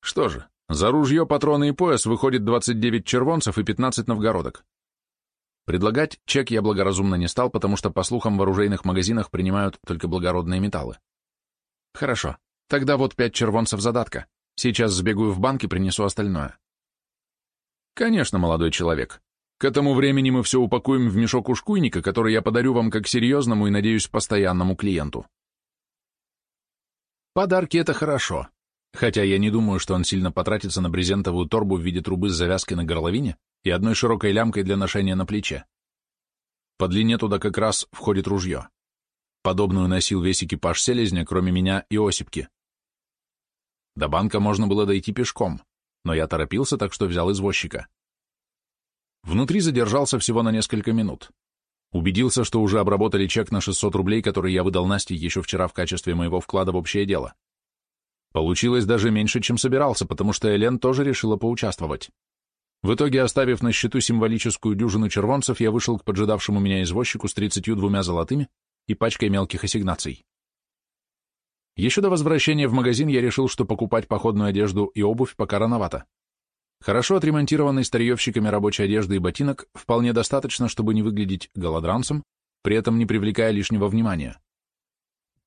Что же, за ружье, патроны и пояс выходит 29 червонцев и 15 новгородок. Предлагать чек я благоразумно не стал, потому что, по слухам, в оружейных магазинах принимают только благородные металлы. Хорошо, тогда вот пять червонцев задатка. Сейчас сбегаю в банк и принесу остальное. Конечно, молодой человек. К этому времени мы все упакуем в мешок ушкуйника, который я подарю вам как серьезному и, надеюсь, постоянному клиенту. Подарки — это хорошо. Хотя я не думаю, что он сильно потратится на брезентовую торбу в виде трубы с завязкой на горловине, и одной широкой лямкой для ношения на плече. По длине туда как раз входит ружье. Подобную носил весь экипаж селезня, кроме меня и Осипки. До банка можно было дойти пешком, но я торопился, так что взял извозчика. Внутри задержался всего на несколько минут. Убедился, что уже обработали чек на 600 рублей, который я выдал Насте еще вчера в качестве моего вклада в общее дело. Получилось даже меньше, чем собирался, потому что Элен тоже решила поучаствовать. В итоге, оставив на счету символическую дюжину червонцев, я вышел к поджидавшему меня извозчику с тридцатью двумя золотыми и пачкой мелких ассигнаций. Еще до возвращения в магазин я решил, что покупать походную одежду и обувь пока рановато. Хорошо отремонтированный старьевщиками рабочей одежды и ботинок вполне достаточно, чтобы не выглядеть голодранцем, при этом не привлекая лишнего внимания.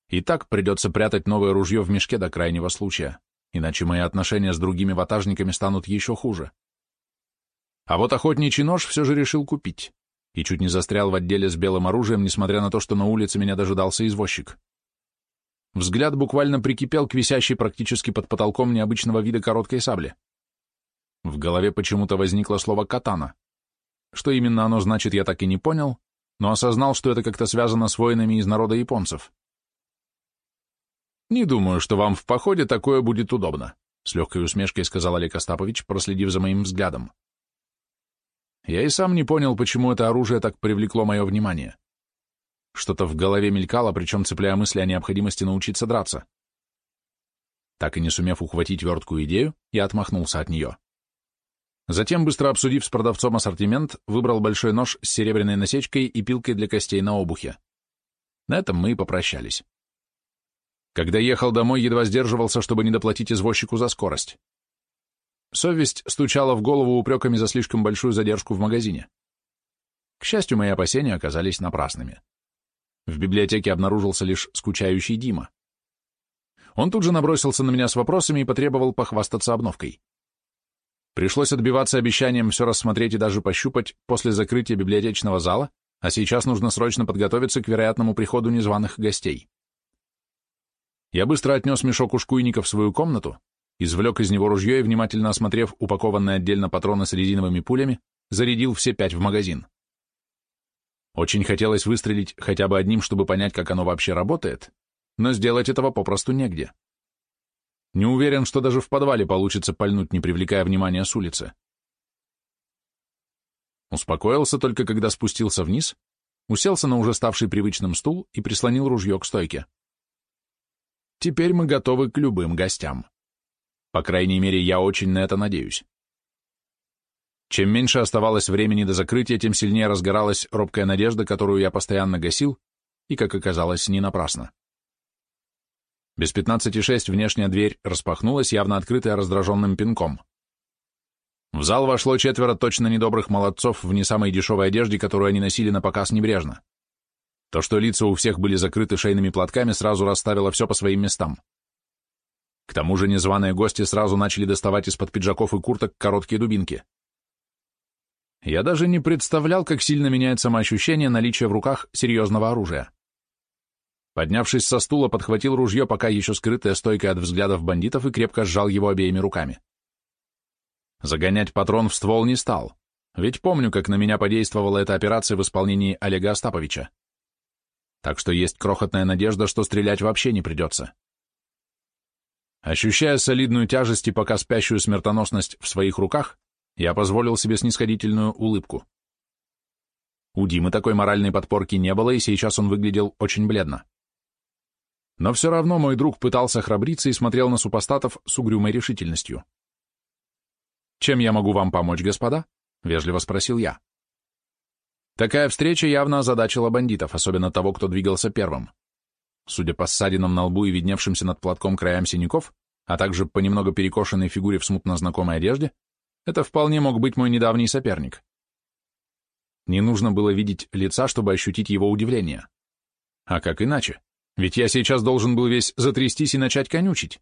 И так придется прятать новое ружье в мешке до крайнего случая, иначе мои отношения с другими ватажниками станут еще хуже. А вот охотничий нож все же решил купить, и чуть не застрял в отделе с белым оружием, несмотря на то, что на улице меня дожидался извозчик. Взгляд буквально прикипел к висящей практически под потолком необычного вида короткой сабли. В голове почему-то возникло слово «катана». Что именно оно значит, я так и не понял, но осознал, что это как-то связано с воинами из народа японцев. «Не думаю, что вам в походе такое будет удобно», — с легкой усмешкой сказал Олег Остапович, проследив за моим взглядом. Я и сам не понял, почему это оружие так привлекло мое внимание. Что-то в голове мелькало, причем цепляя мысли о необходимости научиться драться. Так и не сумев ухватить верткую идею, я отмахнулся от нее. Затем, быстро обсудив с продавцом ассортимент, выбрал большой нож с серебряной насечкой и пилкой для костей на обухе. На этом мы и попрощались. Когда ехал домой, едва сдерживался, чтобы не доплатить извозчику за скорость. Совесть стучала в голову упреками за слишком большую задержку в магазине. К счастью, мои опасения оказались напрасными. В библиотеке обнаружился лишь скучающий Дима. Он тут же набросился на меня с вопросами и потребовал похвастаться обновкой. Пришлось отбиваться обещанием все рассмотреть и даже пощупать после закрытия библиотечного зала, а сейчас нужно срочно подготовиться к вероятному приходу незваных гостей. Я быстро отнес мешок ушкуйника в свою комнату, извлек из него ружье и, внимательно осмотрев упакованные отдельно патроны с резиновыми пулями, зарядил все пять в магазин. Очень хотелось выстрелить хотя бы одним, чтобы понять, как оно вообще работает, но сделать этого попросту негде. Не уверен, что даже в подвале получится пальнуть, не привлекая внимания с улицы. Успокоился только, когда спустился вниз, уселся на уже ставший привычным стул и прислонил ружье к стойке. Теперь мы готовы к любым гостям. По крайней мере, я очень на это надеюсь. Чем меньше оставалось времени до закрытия, тем сильнее разгоралась робкая надежда, которую я постоянно гасил, и, как оказалось, не напрасно. Без пятнадцати шесть внешняя дверь распахнулась, явно открытая раздраженным пинком. В зал вошло четверо точно недобрых молодцов в не самой дешевой одежде, которую они носили на показ небрежно. То, что лица у всех были закрыты шейными платками, сразу расставило все по своим местам. К тому же незваные гости сразу начали доставать из-под пиджаков и курток короткие дубинки. Я даже не представлял, как сильно меняет самоощущение наличия в руках серьезного оружия. Поднявшись со стула, подхватил ружье, пока еще скрытое стойкой от взглядов бандитов, и крепко сжал его обеими руками. Загонять патрон в ствол не стал, ведь помню, как на меня подействовала эта операция в исполнении Олега Остаповича. Так что есть крохотная надежда, что стрелять вообще не придется. Ощущая солидную тяжесть и пока спящую смертоносность в своих руках, я позволил себе снисходительную улыбку. У Димы такой моральной подпорки не было, и сейчас он выглядел очень бледно. Но все равно мой друг пытался храбриться и смотрел на супостатов с угрюмой решительностью. «Чем я могу вам помочь, господа?» — вежливо спросил я. Такая встреча явно озадачила бандитов, особенно того, кто двигался первым. Судя по ссадинам на лбу и видневшимся над платком краям синяков, а также по немного перекошенной фигуре в смутно знакомой одежде, это вполне мог быть мой недавний соперник. Не нужно было видеть лица, чтобы ощутить его удивление. А как иначе? Ведь я сейчас должен был весь затрястись и начать конючить.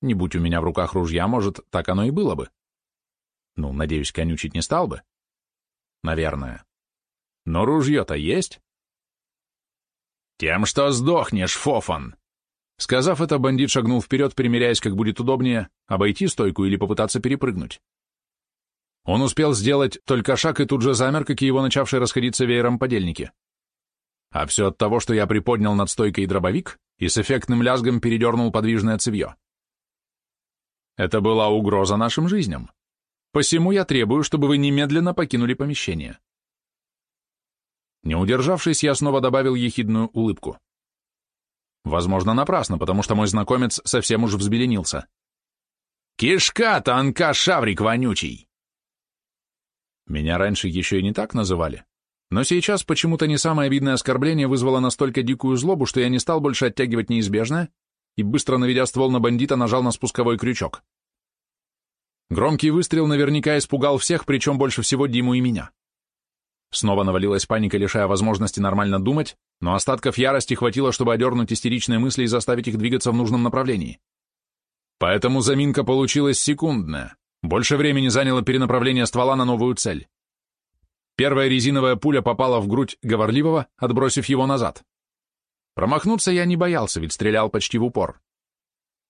Не будь у меня в руках ружья, может, так оно и было бы. Ну, надеюсь, конючить не стал бы. Наверное. Но ружье-то есть. Тем, что сдохнешь, Фофан. Сказав это, бандит шагнул вперед, примеряясь, как будет удобнее, обойти стойку или попытаться перепрыгнуть. Он успел сделать только шаг и тут же замер, как и его начавшие расходиться веером подельники. А все от того, что я приподнял над стойкой дробовик и с эффектным лязгом передернул подвижное цевье. Это была угроза нашим жизням. Посему я требую, чтобы вы немедленно покинули помещение. Не удержавшись, я снова добавил ехидную улыбку. Возможно, напрасно, потому что мой знакомец совсем уж взбеленился. «Кишка, танка, шаврик вонючий! Меня раньше еще и не так называли, но сейчас почему-то не самое обидное оскорбление вызвало настолько дикую злобу, что я не стал больше оттягивать неизбежное и, быстро наведя ствол на бандита, нажал на спусковой крючок. Громкий выстрел наверняка испугал всех, причем больше всего Диму и меня. Снова навалилась паника, лишая возможности нормально думать, но остатков ярости хватило, чтобы одернуть истеричные мысли и заставить их двигаться в нужном направлении. Поэтому заминка получилась секундная. Больше времени заняло перенаправление ствола на новую цель. Первая резиновая пуля попала в грудь говорливого, отбросив его назад. Промахнуться я не боялся, ведь стрелял почти в упор.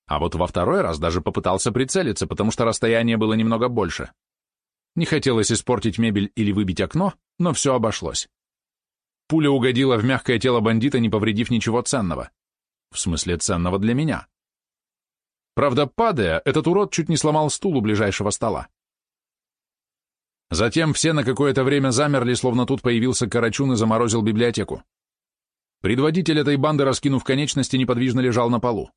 А вот во второй раз даже попытался прицелиться, потому что расстояние было немного больше. Не хотелось испортить мебель или выбить окно, но все обошлось. Пуля угодила в мягкое тело бандита, не повредив ничего ценного. В смысле, ценного для меня. Правда, падая, этот урод чуть не сломал стул у ближайшего стола. Затем все на какое-то время замерли, словно тут появился Карачун и заморозил библиотеку. Предводитель этой банды, раскинув конечности, неподвижно лежал на полу.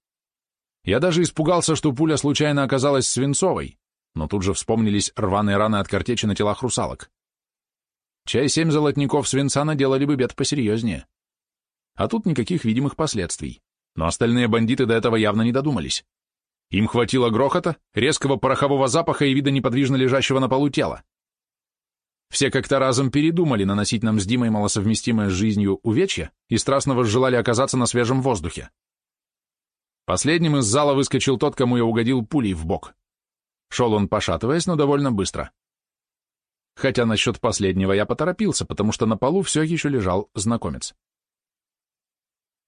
Я даже испугался, что пуля случайно оказалась свинцовой, но тут же вспомнились рваные раны от картечи на телах русалок. Чай семь золотников свинца наделали бы бед посерьезнее. А тут никаких видимых последствий. Но остальные бандиты до этого явно не додумались. Им хватило грохота, резкого порохового запаха и вида неподвижно лежащего на полу тела. Все как-то разом передумали наносить нам с Димой малосовместимое с жизнью увечья и страстно возжелали оказаться на свежем воздухе. Последним из зала выскочил тот, кому я угодил пулей в бок. Шел он, пошатываясь, но довольно быстро. Хотя насчет последнего я поторопился, потому что на полу все еще лежал знакомец.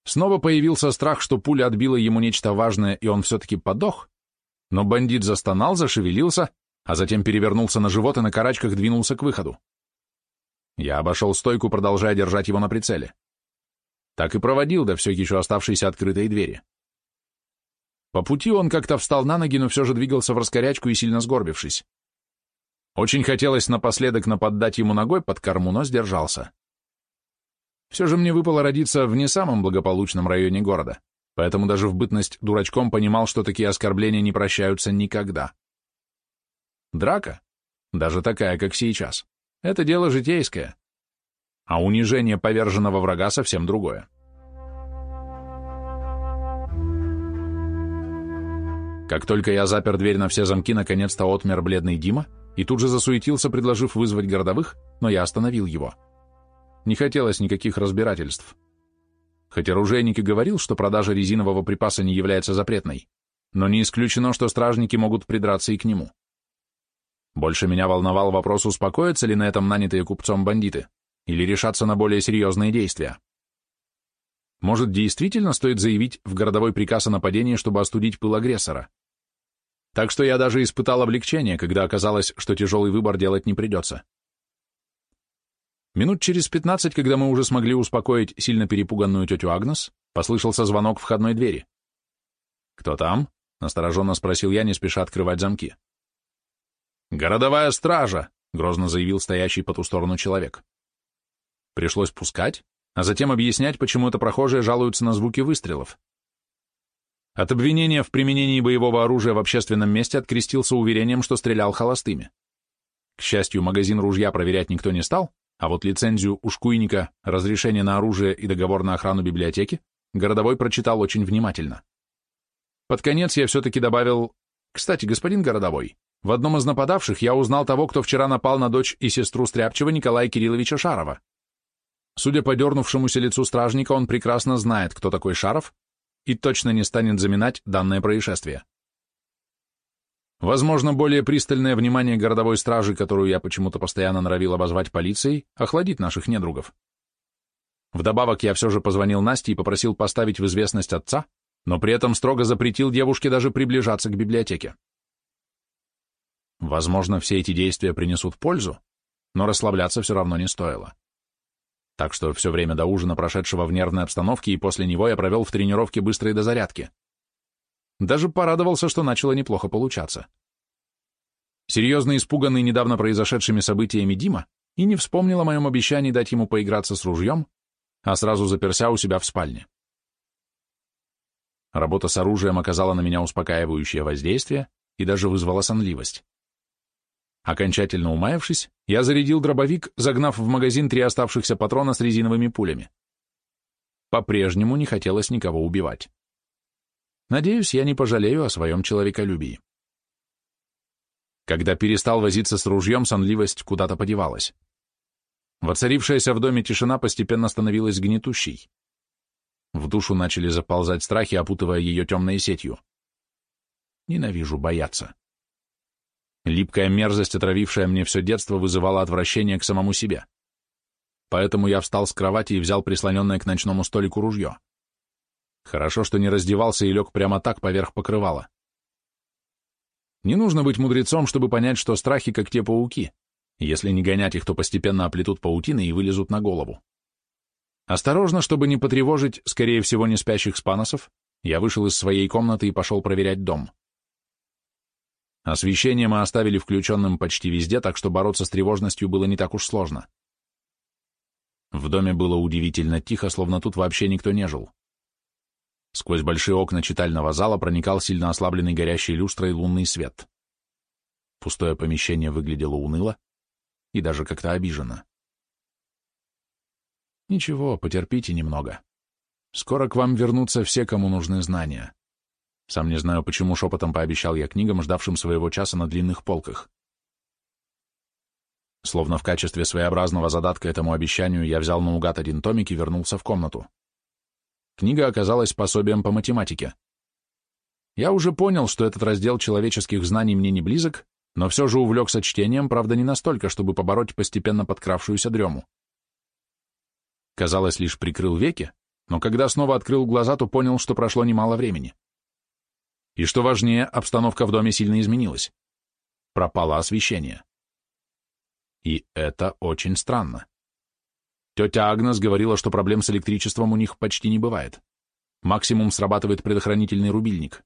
Снова появился страх, что пуля отбила ему нечто важное, и он все-таки подох, но бандит застонал, зашевелился, а затем перевернулся на живот и на карачках двинулся к выходу. Я обошел стойку, продолжая держать его на прицеле. Так и проводил до все еще оставшейся открытой двери. По пути он как-то встал на ноги, но все же двигался в раскорячку и сильно сгорбившись. Очень хотелось напоследок наподдать ему ногой под корму, но сдержался. Все же мне выпало родиться в не самом благополучном районе города, поэтому даже в бытность дурачком понимал, что такие оскорбления не прощаются никогда. Драка, даже такая, как сейчас, это дело житейское. А унижение поверженного врага совсем другое. Как только я запер дверь на все замки, наконец-то отмер бледный Дима и тут же засуетился, предложив вызвать городовых, но я остановил его. Не хотелось никаких разбирательств. Хоть оружейник и говорил, что продажа резинового припаса не является запретной, но не исключено, что стражники могут придраться и к нему. Больше меня волновал вопрос, успокоятся ли на этом нанятые купцом бандиты, или решаться на более серьезные действия. Может, действительно стоит заявить в городовой приказ о нападении, чтобы остудить пыл агрессора? Так что я даже испытал облегчение, когда оказалось, что тяжелый выбор делать не придется. Минут через пятнадцать, когда мы уже смогли успокоить сильно перепуганную тетю Агнес, послышался звонок входной двери. «Кто там?» — настороженно спросил я, не спеша открывать замки. «Городовая стража!» — грозно заявил стоящий по ту сторону человек. Пришлось пускать, а затем объяснять, почему это прохожие жалуются на звуки выстрелов. От обвинения в применении боевого оружия в общественном месте открестился уверением, что стрелял холостыми. К счастью, магазин ружья проверять никто не стал, а вот лицензию у шкуйника, разрешение на оружие и договор на охрану библиотеки городовой прочитал очень внимательно. Под конец я все-таки добавил, «Кстати, господин городовой, в одном из нападавших я узнал того, кто вчера напал на дочь и сестру Стряпчева Николая Кирилловича Шарова. Судя по дернувшемуся лицу стражника, он прекрасно знает, кто такой Шаров, и точно не станет заминать данное происшествие. Возможно, более пристальное внимание городовой стражи, которую я почему-то постоянно норовил обозвать полицией, охладит наших недругов. Вдобавок я все же позвонил Насте и попросил поставить в известность отца, но при этом строго запретил девушке даже приближаться к библиотеке. Возможно, все эти действия принесут пользу, но расслабляться все равно не стоило. Так что все время до ужина, прошедшего в нервной обстановке, и после него я провел в тренировке быстрой дозарядки. Даже порадовался, что начало неплохо получаться. Серьезно испуганный недавно произошедшими событиями Дима и не вспомнил о моем обещании дать ему поиграться с ружьем, а сразу заперся у себя в спальне. Работа с оружием оказала на меня успокаивающее воздействие и даже вызвала сонливость. Окончательно умаявшись, я зарядил дробовик, загнав в магазин три оставшихся патрона с резиновыми пулями. По-прежнему не хотелось никого убивать. Надеюсь, я не пожалею о своем человеколюбии. Когда перестал возиться с ружьем, сонливость куда-то подевалась. Воцарившаяся в доме тишина постепенно становилась гнетущей. В душу начали заползать страхи, опутывая ее темной сетью. Ненавижу бояться. Липкая мерзость, отравившая мне все детство, вызывала отвращение к самому себе. Поэтому я встал с кровати и взял прислоненное к ночному столику ружье. Хорошо, что не раздевался и лег прямо так поверх покрывала. Не нужно быть мудрецом, чтобы понять, что страхи как те пауки. Если не гонять их, то постепенно оплетут паутины и вылезут на голову. Осторожно, чтобы не потревожить, скорее всего, не спящих спаносов, я вышел из своей комнаты и пошел проверять дом. Освещение мы оставили включенным почти везде, так что бороться с тревожностью было не так уж сложно. В доме было удивительно тихо, словно тут вообще никто не жил. Сквозь большие окна читального зала проникал сильно ослабленный горящей люстрой лунный свет. Пустое помещение выглядело уныло и даже как-то обиженно. Ничего, потерпите немного. Скоро к вам вернутся все, кому нужны знания. Сам не знаю, почему шепотом пообещал я книгам, ждавшим своего часа на длинных полках. Словно в качестве своеобразного задатка этому обещанию я взял наугад один томик и вернулся в комнату. Книга оказалась пособием по математике. Я уже понял, что этот раздел человеческих знаний мне не близок, но все же увлекся чтением, правда, не настолько, чтобы побороть постепенно подкравшуюся дрему. Казалось, лишь прикрыл веки, но когда снова открыл глаза, то понял, что прошло немало времени. И что важнее, обстановка в доме сильно изменилась. Пропало освещение. И это очень странно. Тетя Агнес говорила, что проблем с электричеством у них почти не бывает. Максимум срабатывает предохранительный рубильник.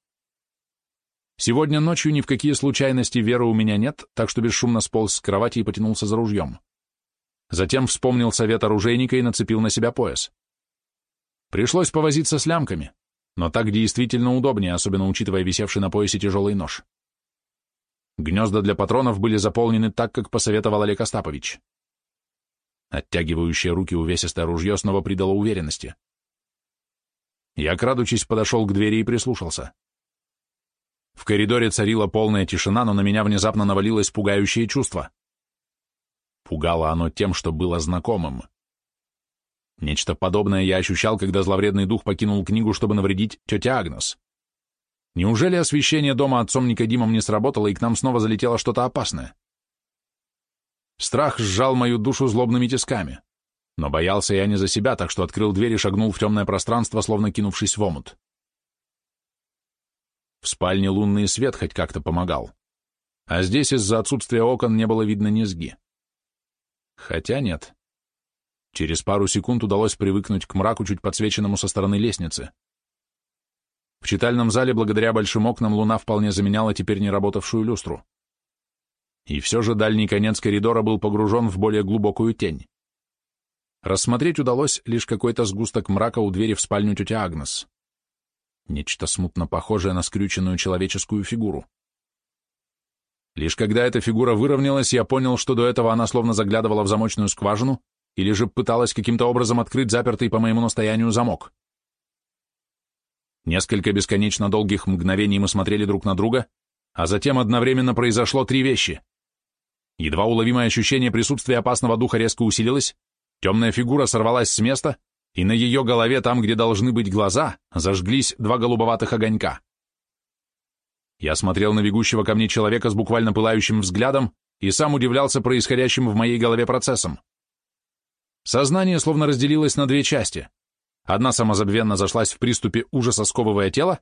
Сегодня ночью ни в какие случайности веры у меня нет, так что бесшумно сполз с кровати и потянулся за ружьем. Затем вспомнил совет оружейника и нацепил на себя пояс. Пришлось повозиться с лямками, но так действительно удобнее, особенно учитывая висевший на поясе тяжелый нож. Гнезда для патронов были заполнены так, как посоветовал Олег Остапович. Оттягивающее руки увесистое ружье снова придало уверенности. Я, крадучись, подошел к двери и прислушался. В коридоре царила полная тишина, но на меня внезапно навалилось пугающее чувство. Пугало оно тем, что было знакомым. Нечто подобное я ощущал, когда зловредный дух покинул книгу, чтобы навредить тете Агнес. Неужели освещение дома отцом Никодимом не сработало, и к нам снова залетело что-то опасное? Страх сжал мою душу злобными тисками. Но боялся я не за себя, так что открыл дверь и шагнул в темное пространство, словно кинувшись в омут. В спальне лунный свет хоть как-то помогал. А здесь из-за отсутствия окон не было видно низги. Хотя нет. Через пару секунд удалось привыкнуть к мраку, чуть подсвеченному со стороны лестницы. В читальном зале, благодаря большим окнам, луна вполне заменяла теперь не работавшую люстру. И все же дальний конец коридора был погружен в более глубокую тень. Рассмотреть удалось лишь какой-то сгусток мрака у двери в спальню тети Агнес. Нечто смутно похожее на скрюченную человеческую фигуру. Лишь когда эта фигура выровнялась, я понял, что до этого она словно заглядывала в замочную скважину, или же пыталась каким-то образом открыть запертый по моему настоянию замок. Несколько бесконечно долгих мгновений мы смотрели друг на друга, а затем одновременно произошло три вещи. Едва уловимое ощущение присутствия опасного духа резко усилилось, темная фигура сорвалась с места, и на ее голове, там, где должны быть глаза, зажглись два голубоватых огонька. Я смотрел на бегущего ко мне человека с буквально пылающим взглядом и сам удивлялся происходящим в моей голове процессом. Сознание словно разделилось на две части. Одна самозабвенно зашлась в приступе ужаса, сковывая тело,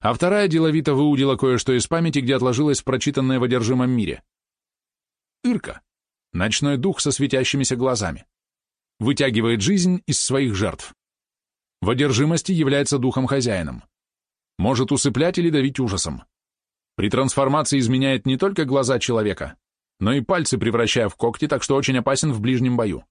а вторая деловито выудила кое-что из памяти, где отложилось прочитанное в одержимом мире. Ирка. Ночной дух со светящимися глазами. Вытягивает жизнь из своих жертв. В одержимости является духом-хозяином. Может усыплять или давить ужасом. При трансформации изменяет не только глаза человека, но и пальцы превращая в когти, так что очень опасен в ближнем бою.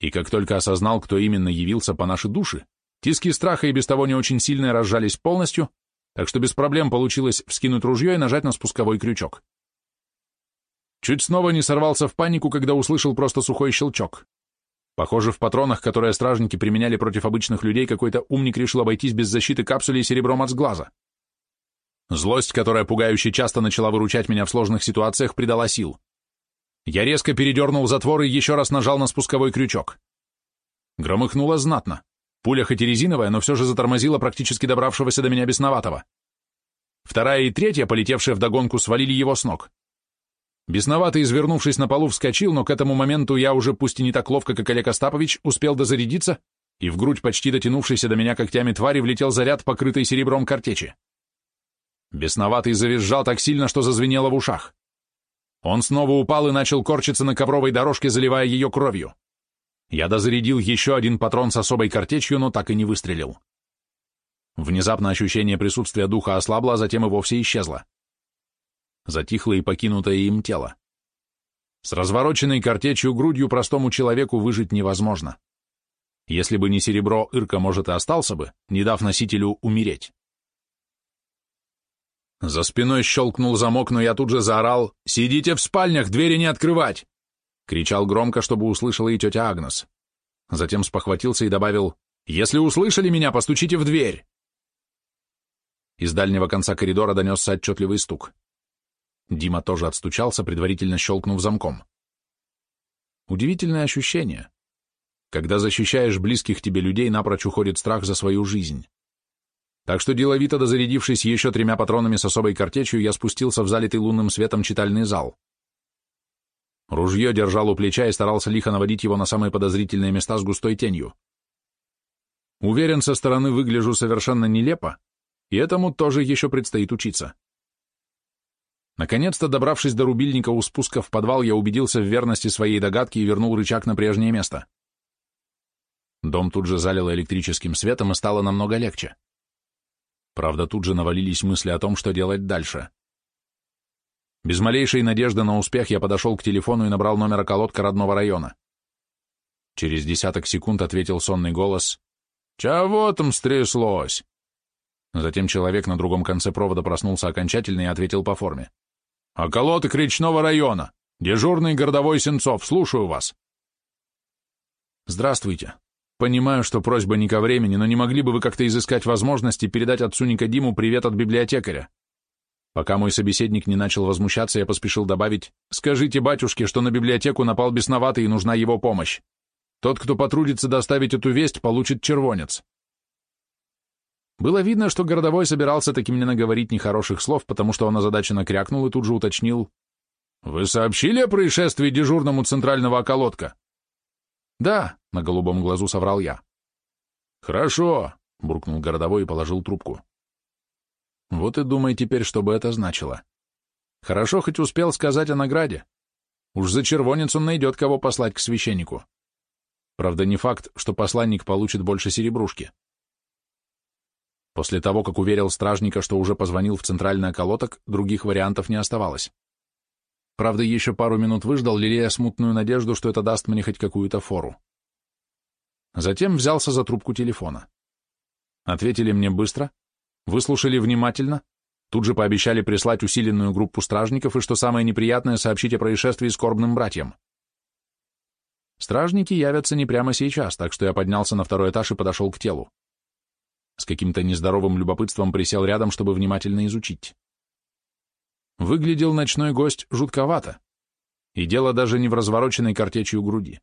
И как только осознал, кто именно явился по нашей душе, тиски страха и без того не очень сильные разжались полностью, так что без проблем получилось вскинуть ружье и нажать на спусковой крючок. Чуть снова не сорвался в панику, когда услышал просто сухой щелчок. Похоже, в патронах, которые стражники применяли против обычных людей, какой-то умник решил обойтись без защиты капсулей серебром от сглаза. Злость, которая пугающе часто начала выручать меня в сложных ситуациях, придала сил. Я резко передернул затвор и еще раз нажал на спусковой крючок. Громыхнуло знатно. Пуля хоть и резиновая, но все же затормозила практически добравшегося до меня бесноватого. Вторая и третья, полетевшие вдогонку, свалили его с ног. Бесноватый, извернувшись на полу, вскочил, но к этому моменту я уже, пусть и не так ловко, как Олег Остапович, успел дозарядиться, и в грудь почти дотянувшейся до меня когтями твари влетел заряд, покрытый серебром картечи. Бесноватый завизжал так сильно, что зазвенело в ушах. Он снова упал и начал корчиться на ковровой дорожке, заливая ее кровью. Я дозарядил еще один патрон с особой картечью, но так и не выстрелил. Внезапно ощущение присутствия духа ослабло, а затем и вовсе исчезло затихло и покинутое им тело. С развороченной картечью грудью простому человеку выжить невозможно. Если бы не серебро, Ирка, может, и остался бы, не дав носителю умереть. За спиной щелкнул замок, но я тут же заорал «Сидите в спальнях, двери не открывать!» Кричал громко, чтобы услышала и тетя Агнес. Затем спохватился и добавил «Если услышали меня, постучите в дверь!» Из дальнего конца коридора донесся отчетливый стук. Дима тоже отстучался, предварительно щелкнув замком. Удивительное ощущение. Когда защищаешь близких тебе людей, напрочь уходит страх за свою жизнь. Так что деловито дозарядившись еще тремя патронами с особой картечью, я спустился в залитый лунным светом читальный зал. Ружье держал у плеча и старался лихо наводить его на самые подозрительные места с густой тенью. Уверен, со стороны выгляжу совершенно нелепо, и этому тоже еще предстоит учиться. Наконец-то, добравшись до рубильника у спуска в подвал, я убедился в верности своей догадки и вернул рычаг на прежнее место. Дом тут же залило электрическим светом и стало намного легче. Правда, тут же навалились мысли о том, что делать дальше. Без малейшей надежды на успех я подошел к телефону и набрал номер околотка родного района. Через десяток секунд ответил сонный голос «Чего там стряслось?» Затем человек на другом конце провода проснулся окончательно и ответил по форме. «Околоток речного района. Дежурный городовой Сенцов. Слушаю вас». «Здравствуйте. Понимаю, что просьба не ко времени, но не могли бы вы как-то изыскать возможности передать отцу Никодиму привет от библиотекаря?» Пока мой собеседник не начал возмущаться, я поспешил добавить «Скажите батюшке, что на библиотеку напал бесноватый и нужна его помощь. Тот, кто потрудится доставить эту весть, получит червонец». Было видно, что городовой собирался таки мне наговорить нехороших слов, потому что он озадаченно крякнул и тут же уточнил. «Вы сообщили о происшествии дежурному центрального околотка?» «Да», — на голубом глазу соврал я. «Хорошо», — буркнул городовой и положил трубку. «Вот и думай теперь, что бы это значило. Хорошо хоть успел сказать о награде. Уж за червонец он найдет, кого послать к священнику. Правда, не факт, что посланник получит больше серебрушки. После того, как уверил стражника, что уже позвонил в центральный околоток, других вариантов не оставалось. Правда, еще пару минут выждал, лелея смутную надежду, что это даст мне хоть какую-то фору. Затем взялся за трубку телефона. Ответили мне быстро, выслушали внимательно, тут же пообещали прислать усиленную группу стражников и, что самое неприятное, сообщить о происшествии скорбным братьям. Стражники явятся не прямо сейчас, так что я поднялся на второй этаж и подошел к телу. С каким-то нездоровым любопытством присел рядом, чтобы внимательно изучить. Выглядел ночной гость жутковато, и дело даже не в развороченной картечью груди.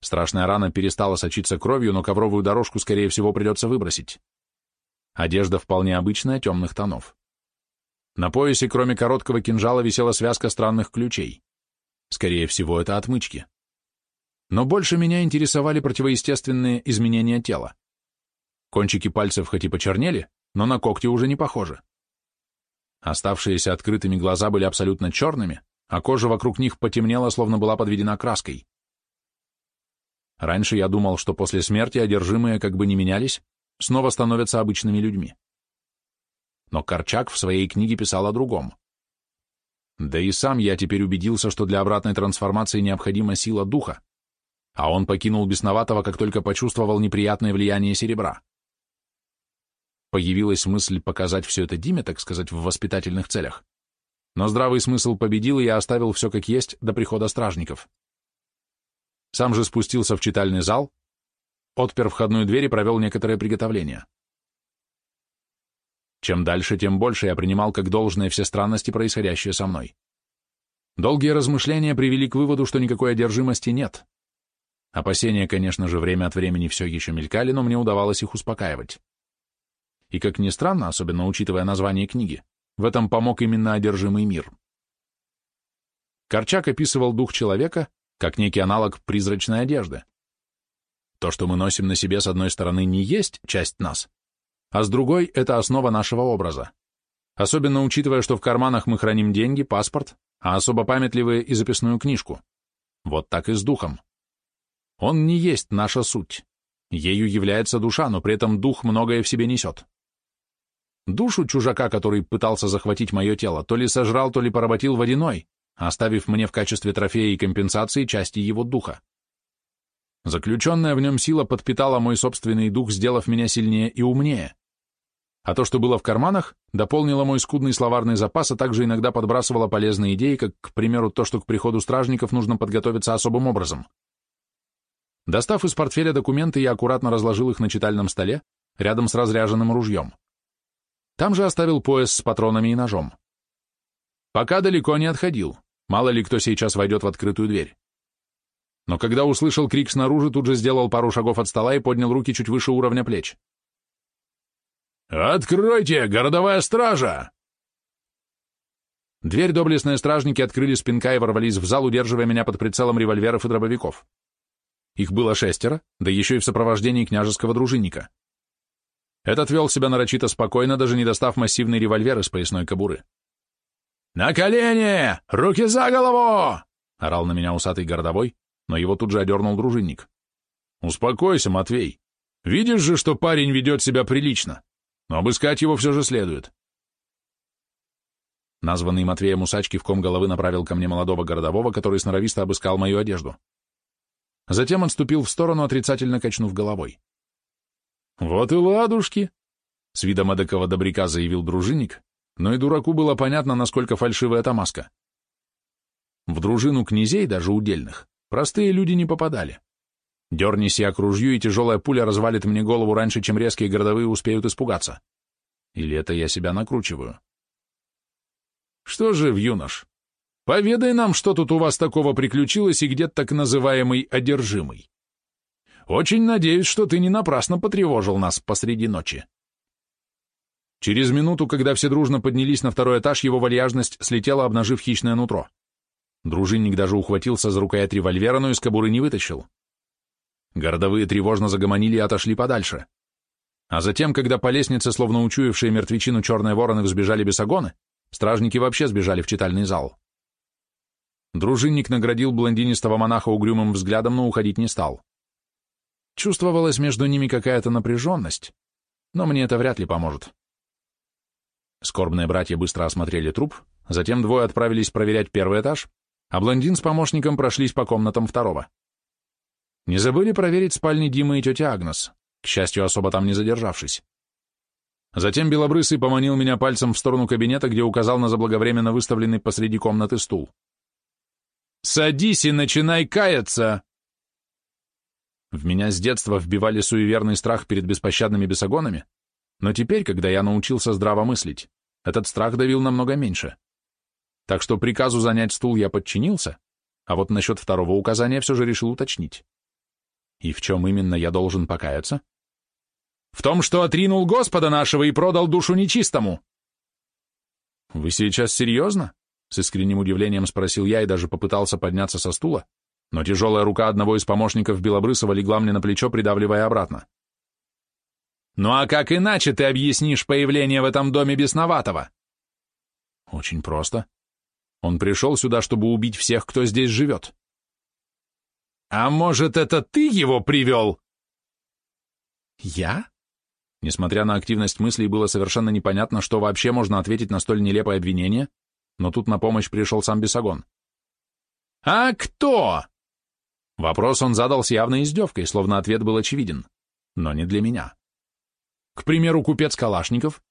Страшная рана перестала сочиться кровью, но ковровую дорожку, скорее всего, придется выбросить. Одежда вполне обычная, темных тонов. На поясе, кроме короткого кинжала, висела связка странных ключей. Скорее всего, это отмычки. Но больше меня интересовали противоестественные изменения тела. Кончики пальцев хоть и почернели, но на когти уже не похожи. Оставшиеся открытыми глаза были абсолютно черными, а кожа вокруг них потемнела, словно была подведена краской. Раньше я думал, что после смерти одержимые, как бы не менялись, снова становятся обычными людьми. Но Корчак в своей книге писал о другом. Да и сам я теперь убедился, что для обратной трансформации необходима сила духа, а он покинул бесноватого, как только почувствовал неприятное влияние серебра. Появилась мысль показать все это Диме, так сказать, в воспитательных целях. но здравый смысл победил, и я оставил все как есть до прихода стражников. Сам же спустился в читальный зал, отпер входную дверь и провел некоторые приготовления. Чем дальше, тем больше я принимал как должное все странности, происходящие со мной. Долгие размышления привели к выводу, что никакой одержимости нет. Опасения, конечно же, время от времени все еще мелькали, но мне удавалось их успокаивать. И, как ни странно, особенно учитывая название книги, в этом помог именно одержимый мир. Корчак описывал дух человека как некий аналог призрачной одежды. То, что мы носим на себе, с одной стороны, не есть часть нас, а с другой — это основа нашего образа. Особенно учитывая, что в карманах мы храним деньги, паспорт, а особо памятливые и записную книжку. Вот так и с духом. Он не есть наша суть. Ею является душа, но при этом дух многое в себе несет. Душу чужака, который пытался захватить мое тело, то ли сожрал, то ли поработил водяной, оставив мне в качестве трофея и компенсации части его духа. Заключенная в нем сила подпитала мой собственный дух, сделав меня сильнее и умнее. А то, что было в карманах, дополнило мой скудный словарный запас, а также иногда подбрасывало полезные идеи, как, к примеру, то, что к приходу стражников нужно подготовиться особым образом. Достав из портфеля документы, я аккуратно разложил их на читальном столе, рядом с разряженным ружьем. Там же оставил пояс с патронами и ножом. Пока далеко не отходил, мало ли кто сейчас войдет в открытую дверь. Но когда услышал крик снаружи, тут же сделал пару шагов от стола и поднял руки чуть выше уровня плеч. «Откройте, городовая стража!» Дверь доблестные стражники открыли с и ворвались в зал, удерживая меня под прицелом револьверов и дробовиков. Их было шестеро, да еще и в сопровождении княжеского дружинника. Этот вел себя нарочито спокойно, даже не достав массивный револьвер из поясной кобуры. «На колени! Руки за голову!» — орал на меня усатый городовой, но его тут же одернул дружинник. «Успокойся, Матвей. Видишь же, что парень ведет себя прилично но обыскать его все же следует. Названный Матвеем усач кивком головы направил ко мне молодого городового, который сноровисто обыскал мою одежду. Затем он ступил в сторону, отрицательно качнув головой. «Вот и ладушки!» — с видом эдакого добряка заявил дружинник, но и дураку было понятно, насколько фальшивая эта маска. В дружину князей, даже удельных, простые люди не попадали. Дернись я к ружью, и тяжелая пуля развалит мне голову раньше, чем резкие городовые успеют испугаться. Или это я себя накручиваю? Что же, юнош, поведай нам, что тут у вас такого приключилось и где так называемый одержимый. Очень надеюсь, что ты не напрасно потревожил нас посреди ночи. Через минуту, когда все дружно поднялись на второй этаж, его вальяжность слетела, обнажив хищное нутро. Дружинник даже ухватился за рукоять револьвера, но из кобуры не вытащил. Городовые тревожно загомонили и отошли подальше. А затем, когда по лестнице, словно учуявшие мертвечину черные вороны, взбежали бесогоны, стражники вообще сбежали в читальный зал. Дружинник наградил блондинистого монаха угрюмым взглядом, но уходить не стал. Чувствовалась между ними какая-то напряженность, но мне это вряд ли поможет. Скорбные братья быстро осмотрели труп, затем двое отправились проверять первый этаж, а блондин с помощником прошлись по комнатам второго. Не забыли проверить спальни Димы и тетя Агнес, к счастью, особо там не задержавшись. Затем Белобрысый поманил меня пальцем в сторону кабинета, где указал на заблаговременно выставленный посреди комнаты стул. «Садись и начинай каяться!» В меня с детства вбивали суеверный страх перед беспощадными бесогонами, но теперь, когда я научился здраво мыслить, этот страх давил намного меньше. Так что приказу занять стул я подчинился, а вот насчет второго указания все же решил уточнить. И в чем именно я должен покаяться? В том, что отринул Господа нашего и продал душу нечистому. Вы сейчас серьезно? С искренним удивлением спросил я и даже попытался подняться со стула, но тяжелая рука одного из помощников Белобрысова легла мне на плечо, придавливая обратно. «Ну а как иначе ты объяснишь появление в этом доме бесноватого?» «Очень просто. Он пришел сюда, чтобы убить всех, кто здесь живет. «А может, это ты его привел?» «Я?» Несмотря на активность мыслей, было совершенно непонятно, что вообще можно ответить на столь нелепое обвинение, но тут на помощь пришел сам Бесогон. «А кто?» Вопрос он задал с явной издевкой, словно ответ был очевиден, но не для меня. К примеру, купец Калашников.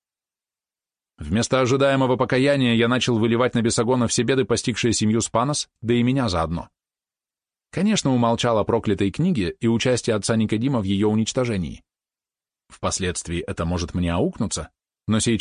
Вместо ожидаемого покаяния я начал выливать на Бесогона все беды, постигшие семью Спанос, да и меня заодно. Конечно, умолчал о проклятой книге и участии отца Никодима в ее уничтожении. Впоследствии это может мне аукнуться, но сейчас